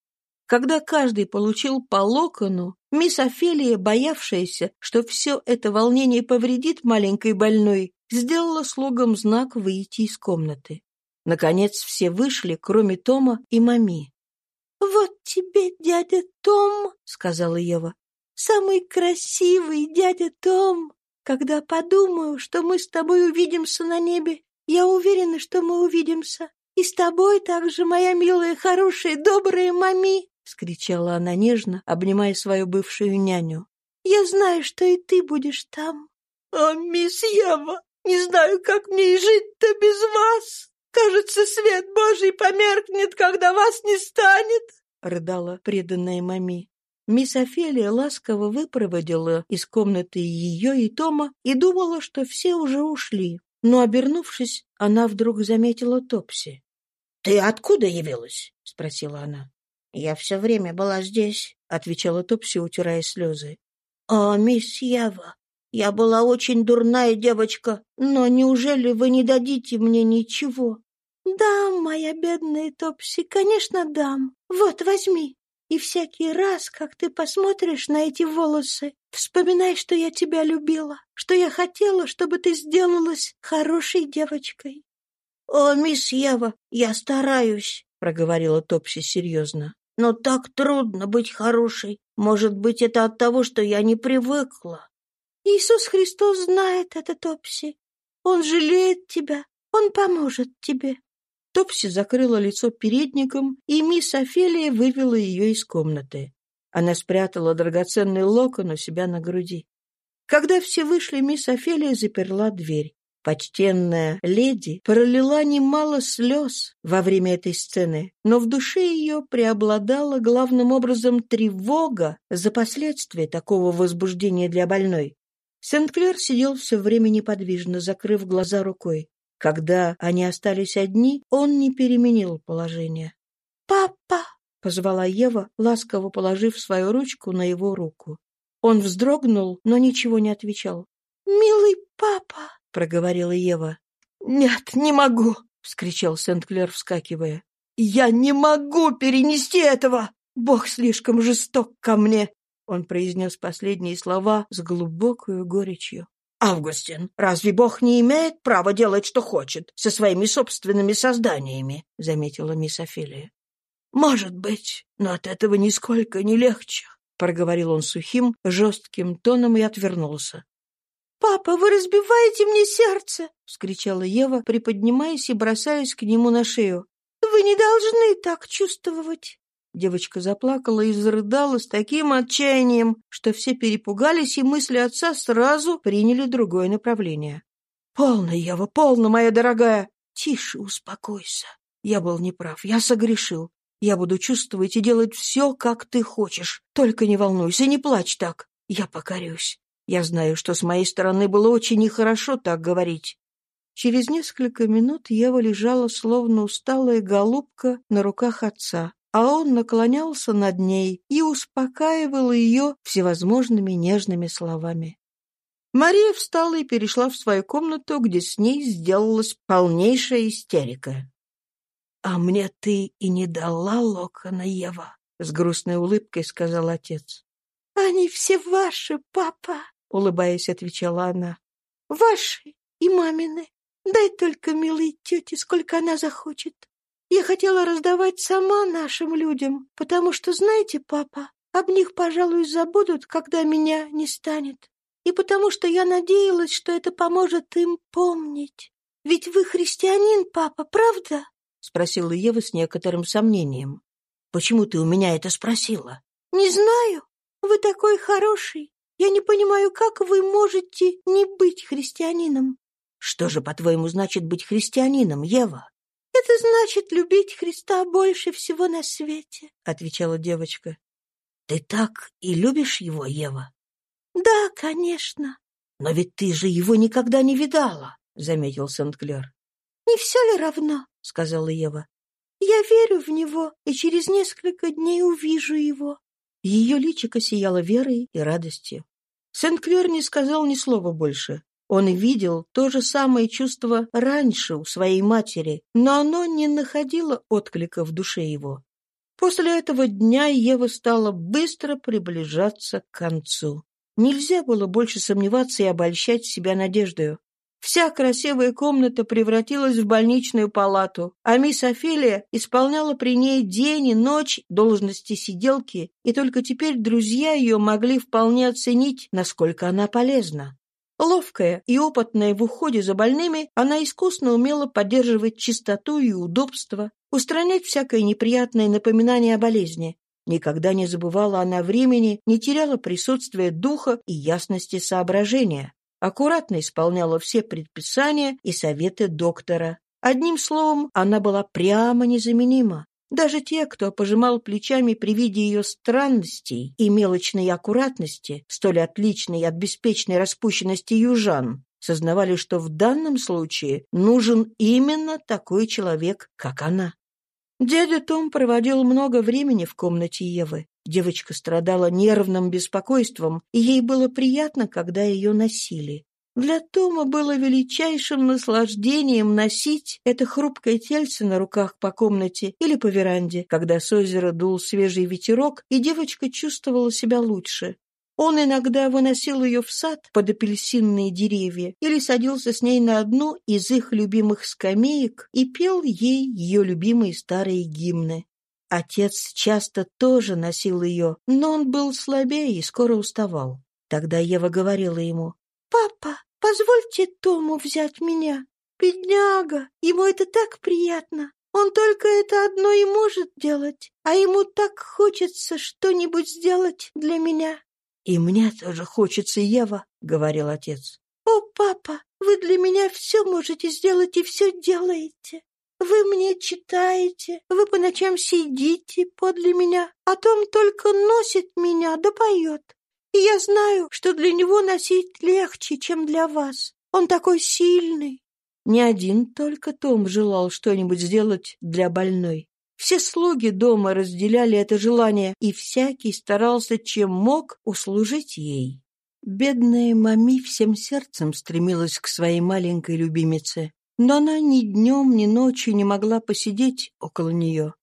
Когда каждый получил по локону, мисс Офелия, боявшаяся, что все это волнение повредит маленькой больной, сделала слугам знак выйти из комнаты. Наконец все вышли, кроме Тома и Мами. «Вот тебе, дядя Том», — сказала Ева, — «самый красивый дядя Том. Когда подумаю, что мы с тобой увидимся на небе, я уверена, что мы увидимся. И с тобой также, моя милая, хорошая, добрая мами», — скричала она нежно, обнимая свою бывшую няню. «Я знаю, что и ты будешь там». «О, мисс Ева, не знаю, как мне жить-то без вас!» Кажется, свет Божий померкнет, когда вас не станет!» — рыдала преданная мами. Мисс Офелия ласково выпроводила из комнаты ее и Тома и думала, что все уже ушли. Но, обернувшись, она вдруг заметила Топси. «Ты откуда явилась?» — спросила она. «Я все время была здесь», — отвечала Топси, утирая слезы. «О, мисс Ява, я была очень дурная девочка, но неужели вы не дадите мне ничего? Дам, моя бедная Топси, конечно, дам. Вот, возьми. И всякий раз, как ты посмотришь на эти волосы, вспоминай, что я тебя любила, что я хотела, чтобы ты сделалась хорошей девочкой. «О, мисс Ева, я стараюсь», — проговорила Топси серьезно. «Но так трудно быть хорошей. Может быть, это от того, что я не привыкла». Иисус Христос знает это, Топси. Он жалеет тебя, Он поможет тебе». Топси закрыла лицо передником, и мисс Офелия вывела ее из комнаты. Она спрятала драгоценный локон у себя на груди. Когда все вышли, мисс Офелия заперла дверь. Почтенная леди пролила немало слез во время этой сцены, но в душе ее преобладала главным образом тревога за последствия такого возбуждения для больной. Сент-Клер сидел все время неподвижно, закрыв глаза рукой. Когда они остались одни, он не переменил положение. «Папа!» — позвала Ева, ласково положив свою ручку на его руку. Он вздрогнул, но ничего не отвечал. «Милый папа!» — проговорила Ева. «Нет, не могу!» — вскричал Сент-Клер, вскакивая. «Я не могу перенести этого! Бог слишком жесток ко мне! Он произнес последние слова с глубокой горечью. «Августин, разве Бог не имеет права делать, что хочет, со своими собственными созданиями?» — заметила мисс Офелия. «Может быть, но от этого нисколько не легче», — проговорил он сухим, жестким тоном и отвернулся. «Папа, вы разбиваете мне сердце!» — вскричала Ева, приподнимаясь и бросаясь к нему на шею. «Вы не должны так чувствовать!» Девочка заплакала и зарыдала с таким отчаянием, что все перепугались, и мысли отца сразу приняли другое направление. «Полно, Ева, полно, моя дорогая! Тише, успокойся. Я был неправ, я согрешил. Я буду чувствовать и делать все, как ты хочешь. Только не волнуйся, не плачь так. Я покорюсь. Я знаю, что с моей стороны было очень нехорошо так говорить. Через несколько минут Ева лежала, словно усталая голубка, на руках отца, а он наклонялся над ней и успокаивал ее всевозможными нежными словами. Мария встала и перешла в свою комнату, где с ней сделалась полнейшая истерика. «А мне ты и не дала локона, Ева», — с грустной улыбкой сказал отец. «Они все ваши, папа», — улыбаясь, отвечала она. «Ваши и мамины. Дай только, милой тете, сколько она захочет. Я хотела раздавать сама нашим людям, потому что, знаете, папа, об них, пожалуй, забудут, когда меня не станет. И потому что я надеялась, что это поможет им помнить. Ведь вы христианин, папа, правда? — спросила Ева с некоторым сомнением. — Почему ты у меня это спросила? — Не знаю. Вы такой хороший. Я не понимаю, как вы можете не быть христианином. Что же, по-твоему, значит быть христианином, Ева? Это значит любить Христа больше всего на свете, отвечала девочка. Ты так и любишь его, Ева? Да, конечно. Но ведь ты же его никогда не видала, заметил Сент-Клер. Не все ли равно, сказала Ева. Я верю в него и через несколько дней увижу его. Ее личико сияло верой и радостью. Сент-Клер не сказал ни слова больше. Он видел то же самое чувство раньше у своей матери, но оно не находило отклика в душе его. После этого дня Ева стала быстро приближаться к концу. Нельзя было больше сомневаться и обольщать себя надеждою. Вся красивая комната превратилась в больничную палату, а мисс Офелия исполняла при ней день и ночь должности сиделки, и только теперь друзья ее могли вполне оценить, насколько она полезна. Ловкая и опытная в уходе за больными, она искусно умела поддерживать чистоту и удобство, устранять всякое неприятное напоминание о болезни. Никогда не забывала она времени, не теряла присутствия духа и ясности соображения аккуратно исполняла все предписания и советы доктора. Одним словом, она была прямо незаменима. Даже те, кто пожимал плечами при виде ее странностей и мелочной аккуратности, столь отличной от беспечной распущенности южан, сознавали, что в данном случае нужен именно такой человек, как она. Дядя Том проводил много времени в комнате Евы. Девочка страдала нервным беспокойством, и ей было приятно, когда ее носили. Для Тома было величайшим наслаждением носить это хрупкое тельце на руках по комнате или по веранде, когда с озера дул свежий ветерок, и девочка чувствовала себя лучше. Он иногда выносил ее в сад под апельсинные деревья или садился с ней на одну из их любимых скамеек и пел ей ее любимые старые гимны. Отец часто тоже носил ее, но он был слабее и скоро уставал. Тогда Ева говорила ему, «Папа, позвольте Тому взять меня. Бедняга, ему это так приятно. Он только это одно и может делать, а ему так хочется что-нибудь сделать для меня. «И мне тоже хочется, Ева», — говорил отец. «О, папа, вы для меня все можете сделать и все делаете. Вы мне читаете, вы по ночам сидите подле меня, а Том только носит меня да поет. И я знаю, что для него носить легче, чем для вас. Он такой сильный». Не один только Том желал что-нибудь сделать для больной. Все слуги дома разделяли это желание, и всякий старался, чем мог, услужить ей. Бедная мами всем сердцем стремилась к своей маленькой любимице, но она ни днем, ни ночью не могла посидеть около нее.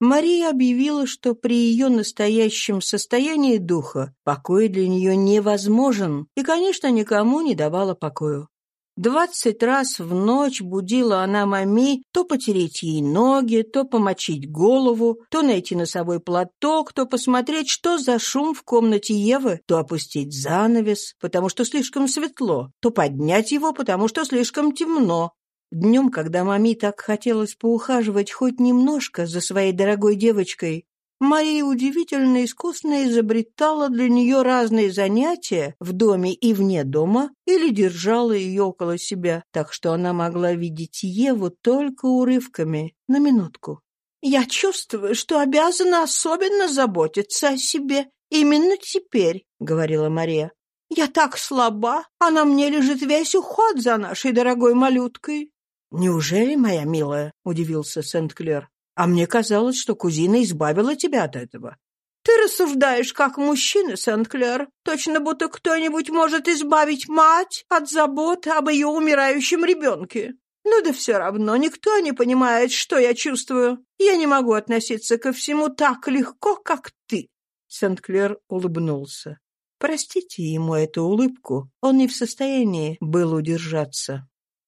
Мария объявила, что при ее настоящем состоянии духа покой для нее невозможен, и, конечно, никому не давала покою. Двадцать раз в ночь будила она мами то потереть ей ноги, то помочить голову, то найти носовой платок, то посмотреть, что за шум в комнате Евы, то опустить занавес, потому что слишком светло, то поднять его, потому что слишком темно. Днем, когда мами так хотелось поухаживать хоть немножко за своей дорогой девочкой, Мария удивительно искусно изобретала для нее разные занятия в доме и вне дома или держала ее около себя, так что она могла видеть Еву только урывками, на минутку. «Я чувствую, что обязана особенно заботиться о себе именно теперь», — говорила Мария. Я так слаба, а на мне лежит весь уход за нашей дорогой малюткой». «Неужели, моя милая?» — удивился Сент-Клер. «А мне казалось, что кузина избавила тебя от этого». «Ты рассуждаешь как мужчина, Сент-Клер. Точно будто кто-нибудь может избавить мать от заботы об ее умирающем ребенке. Ну да все равно никто не понимает, что я чувствую. Я не могу относиться ко всему так легко, как ты». Сент-Клер улыбнулся. Простите ему эту улыбку, он не в состоянии был удержаться.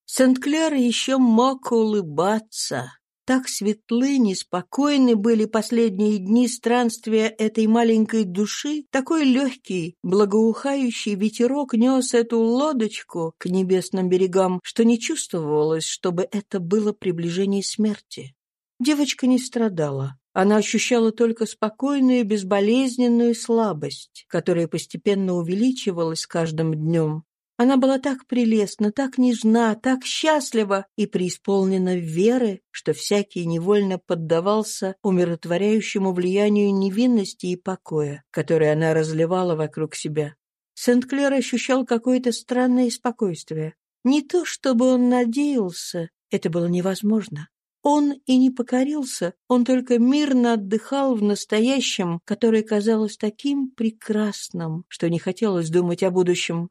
Сент-Клер еще мог улыбаться. Так светлы, неспокойны были последние дни странствия этой маленькой души, такой легкий, благоухающий ветерок нес эту лодочку к небесным берегам, что не чувствовалось, чтобы это было приближение смерти. Девочка не страдала. Она ощущала только спокойную, безболезненную слабость, которая постепенно увеличивалась с каждым днем. Она была так прелестна, так нежна, так счастлива и преисполнена веры, что всякий невольно поддавался умиротворяющему влиянию невинности и покоя, которое она разливала вокруг себя. Сент-Клер ощущал какое-то странное спокойствие. Не то, чтобы он надеялся, это было невозможно. Он и не покорился, он только мирно отдыхал в настоящем, которое казалось таким прекрасным, что не хотелось думать о будущем.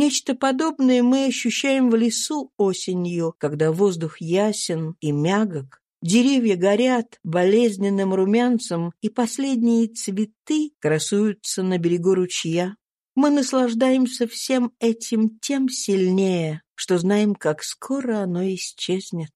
Нечто подобное мы ощущаем в лесу осенью, когда воздух ясен и мягок, деревья горят болезненным румянцем, и последние цветы красуются на берегу ручья. Мы наслаждаемся всем этим тем сильнее, что знаем, как скоро оно исчезнет.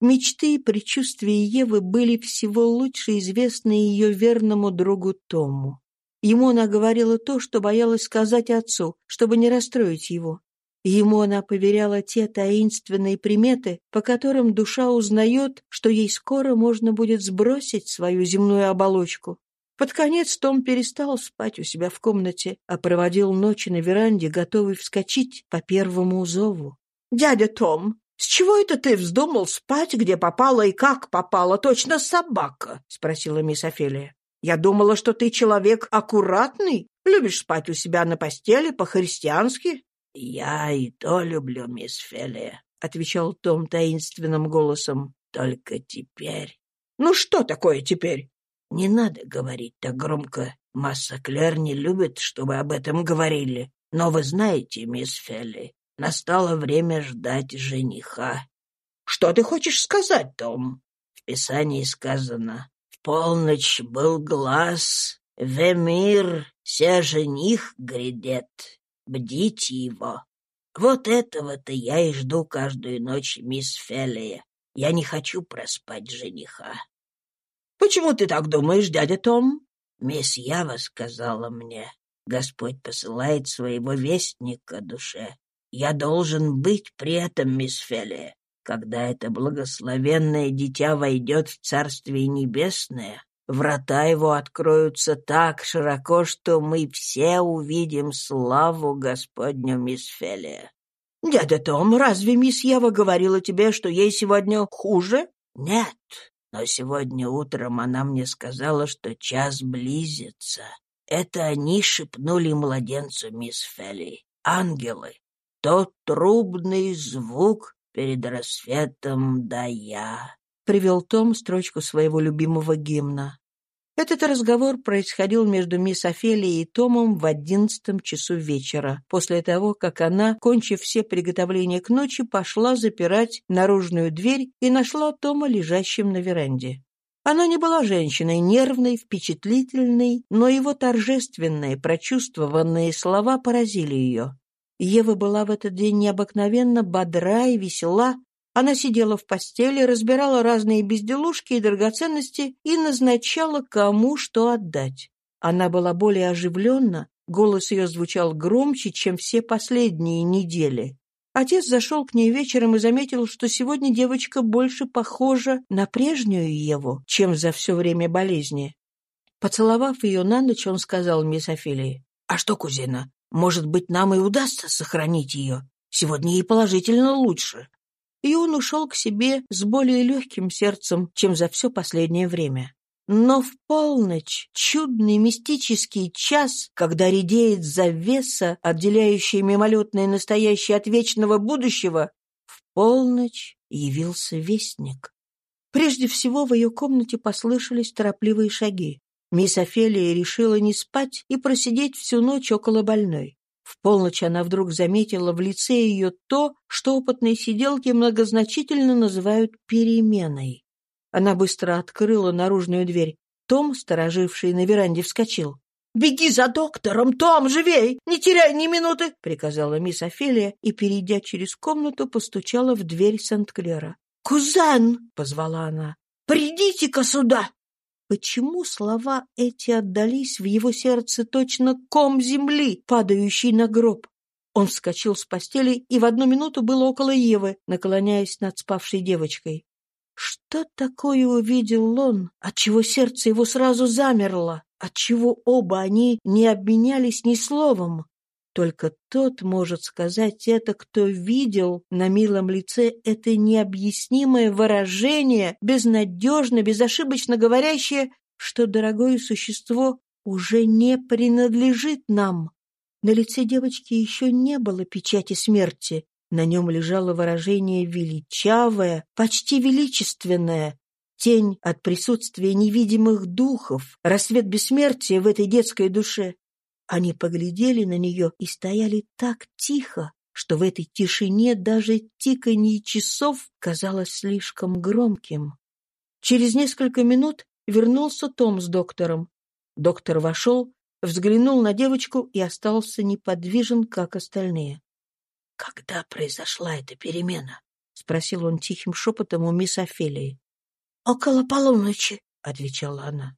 Мечты и предчувствия Евы были всего лучше известны ее верному другу Тому. Ему она говорила то, что боялась сказать отцу, чтобы не расстроить его. Ему она поверяла те таинственные приметы, по которым душа узнает, что ей скоро можно будет сбросить свою земную оболочку. Под конец Том перестал спать у себя в комнате, а проводил ночи на веранде, готовый вскочить по первому зову. «Дядя Том, с чего это ты вздумал спать, где попала и как попала, точно собака?» — спросила мисс Офелия. Я думала, что ты человек аккуратный, любишь спать у себя на постели по-христиански». «Я и то люблю, мисс Фелия», — отвечал Том таинственным голосом. «Только теперь...» «Ну что такое теперь?» «Не надо говорить так громко. Масса Клер не любит, чтобы об этом говорили. Но вы знаете, мисс Фелли, настало время ждать жениха». «Что ты хочешь сказать, Том?» В Писании сказано полночь был глаз, в мир ся жених грядет, бдите его. Вот этого-то я и жду каждую ночь, мисс Феллия. Я не хочу проспать жениха. — Почему ты так думаешь, дядя Том? Мисс Ява сказала мне, Господь посылает своего вестника душе. Я должен быть при этом, мисс Феллия. Когда это благословенное дитя войдет в Царствие Небесное, врата его откроются так широко, что мы все увидим славу Господню мисс Фелия. «Дядя Том, разве мисс Ева говорила тебе, что ей сегодня хуже?» «Нет, но сегодня утром она мне сказала, что час близится. Это они шепнули младенцу мисс Фелли. Ангелы. Тот трубный звук, перед рассветом да я», — привел Том строчку своего любимого гимна. Этот разговор происходил между мисс Офелией и Томом в одиннадцатом часу вечера, после того, как она, кончив все приготовления к ночи, пошла запирать наружную дверь и нашла Тома лежащим на веранде. Она не была женщиной нервной, впечатлительной, но его торжественные, прочувствованные слова поразили ее. Ева была в этот день необыкновенно бодра и весела. Она сидела в постели, разбирала разные безделушки и драгоценности и назначала, кому что отдать. Она была более оживленна, голос ее звучал громче, чем все последние недели. Отец зашел к ней вечером и заметил, что сегодня девочка больше похожа на прежнюю Еву, чем за все время болезни. Поцеловав ее на ночь, он сказал мисс Офелии, «А что, кузина, может быть, нам и удастся сохранить ее. Сегодня ей положительно лучше. И он ушел к себе с более легким сердцем, чем за все последнее время. Но в полночь, чудный мистический час, когда редеет завеса, отделяющая мимолетное настоящее от вечного будущего, в полночь явился вестник. Прежде всего в ее комнате послышались торопливые шаги. Мисс Офелия решила не спать и просидеть всю ночь около больной. В полночь она вдруг заметила в лице ее то, что опытные сиделки многозначительно называют переменой. Она быстро открыла наружную дверь. Том, стороживший на веранде, вскочил. «Беги за доктором, Том, живей! Не теряй ни минуты!» — приказала мисс Офелия и, перейдя через комнату, постучала в дверь Сент-Клера. «Кузен!» — позвала она. «Придите-ка сюда!» Почему слова эти отдались в его сердце точно ком земли, падающий на гроб? Он вскочил с постели и в одну минуту был около Евы, наклоняясь над спавшей девочкой. Что такое увидел он, отчего сердце его сразу замерло, отчего оба они не обменялись ни словом? Только тот может сказать это, кто видел на милом лице это необъяснимое выражение, безнадежно, безошибочно говорящее, что дорогое существо уже не принадлежит нам. На лице девочки еще не было печати смерти, на нем лежало выражение величавое, почти величественное, тень от присутствия невидимых духов, рассвет бессмертия в этой детской душе. Они поглядели на нее и стояли так тихо, что в этой тишине даже тиканье часов казалось слишком громким. Через несколько минут вернулся Том с доктором. Доктор вошел, взглянул на девочку и остался неподвижен, как остальные. «Когда произошла эта перемена?» — спросил он тихим шепотом у мисс Офелии. «Около полуночи», — отвечала она.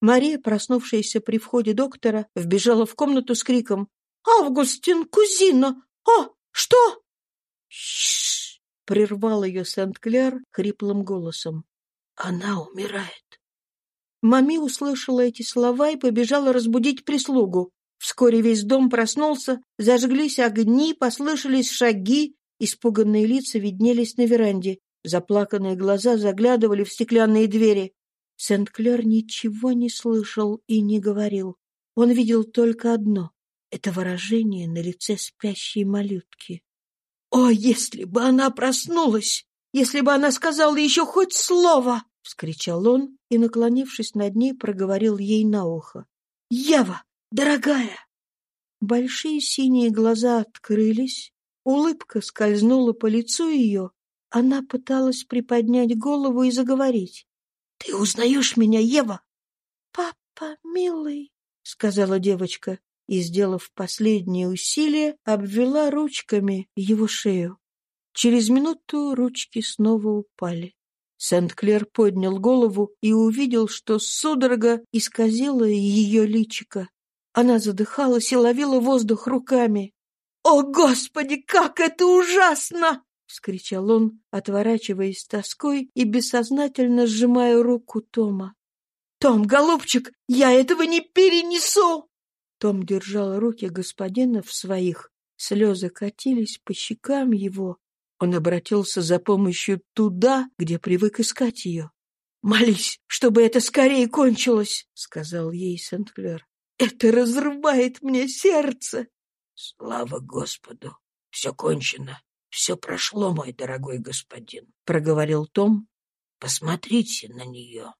Мария, проснувшаяся при входе доктора, вбежала в комнату с криком «Августин, кузина! А, что?» «Ш-ш-ш!» прервал ее Сент-Кляр хриплым голосом. «Она умирает». Мами услышала эти слова и побежала разбудить прислугу. Вскоре весь дом проснулся, зажглись огни, послышались шаги, испуганные лица виднелись на веранде, заплаканные глаза заглядывали в стеклянные двери. Сент-Клер ничего не слышал и не говорил. Он видел только одно — это выражение на лице спящей малютки. «О, если бы она проснулась! Если бы она сказала еще хоть слово!» — вскричал он и, наклонившись над ней, проговорил ей на ухо. «Ева, Дорогая!» Большие синие глаза открылись, улыбка скользнула по лицу ее, она пыталась приподнять голову и заговорить. «Ты узнаешь меня, Ева?» «Папа, милый», — сказала девочка и, сделав последнее усилие, обвела ручками его шею. Через минуту ручки снова упали. Сент-Клер поднял голову и увидел, что судорога исказила ее личико. Она задыхалась и ловила воздух руками. «О, Господи, как это ужасно!» — вскричал он, отворачиваясь с тоской и бессознательно сжимая руку Тома. «Том, голубчик, я этого не перенесу!» Том держал руки господина в своих. Слезы катились по щекам его. Он обратился за помощью туда, где привык искать ее. «Молись, чтобы это скорее кончилось!» — сказал ей Сент-Клер. Это разрывает мне сердце. Слава Господу! Все кончено. Все прошло, мой дорогой господин, — проговорил Том. Посмотрите на нее.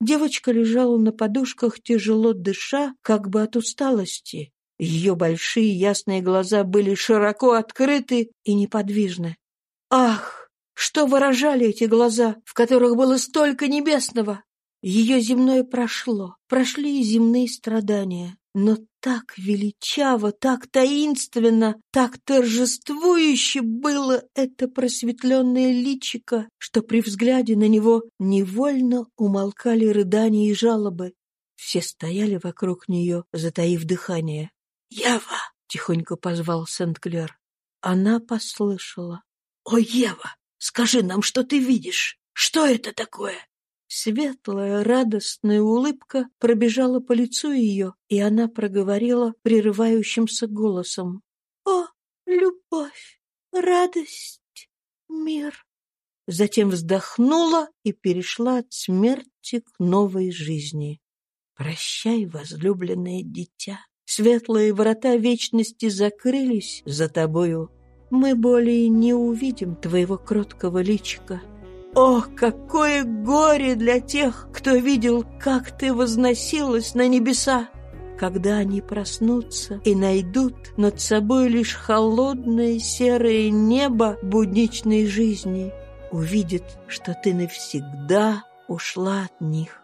Девочка лежала на подушках, тяжело дыша, как бы от усталости. Ее большие ясные глаза были широко открыты и неподвижны. Ах, что выражали эти глаза, в которых было столько небесного! Ее земное прошло, прошли земные страдания. Но так величаво, так таинственно, так торжествующе было это просветленное личико, что при взгляде на него невольно умолкали рыдания и жалобы. Все стояли вокруг нее, затаив дыхание. «Ева!» — тихонько позвал Сент-Клер. Она послышала. «О, Ева, скажи нам, что ты видишь? Что это такое?» Светлая, радостная улыбка пробежала по лицу ее, и она проговорила прерывающимся голосом. «О, любовь, радость, мир!» Затем вздохнула и перешла от смерти мостик новой жизни. Прощай, возлюбленное дитя. Светлые врата вечности закрылись за тобою. Мы более не увидим твоего кроткого личика. Ох, какое горе для тех, кто видел, как ты возносилась на небеса! Когда они проснутся и найдут над собой лишь холодное серое небо будничной жизни, увидят, что ты навсегда ушла от них.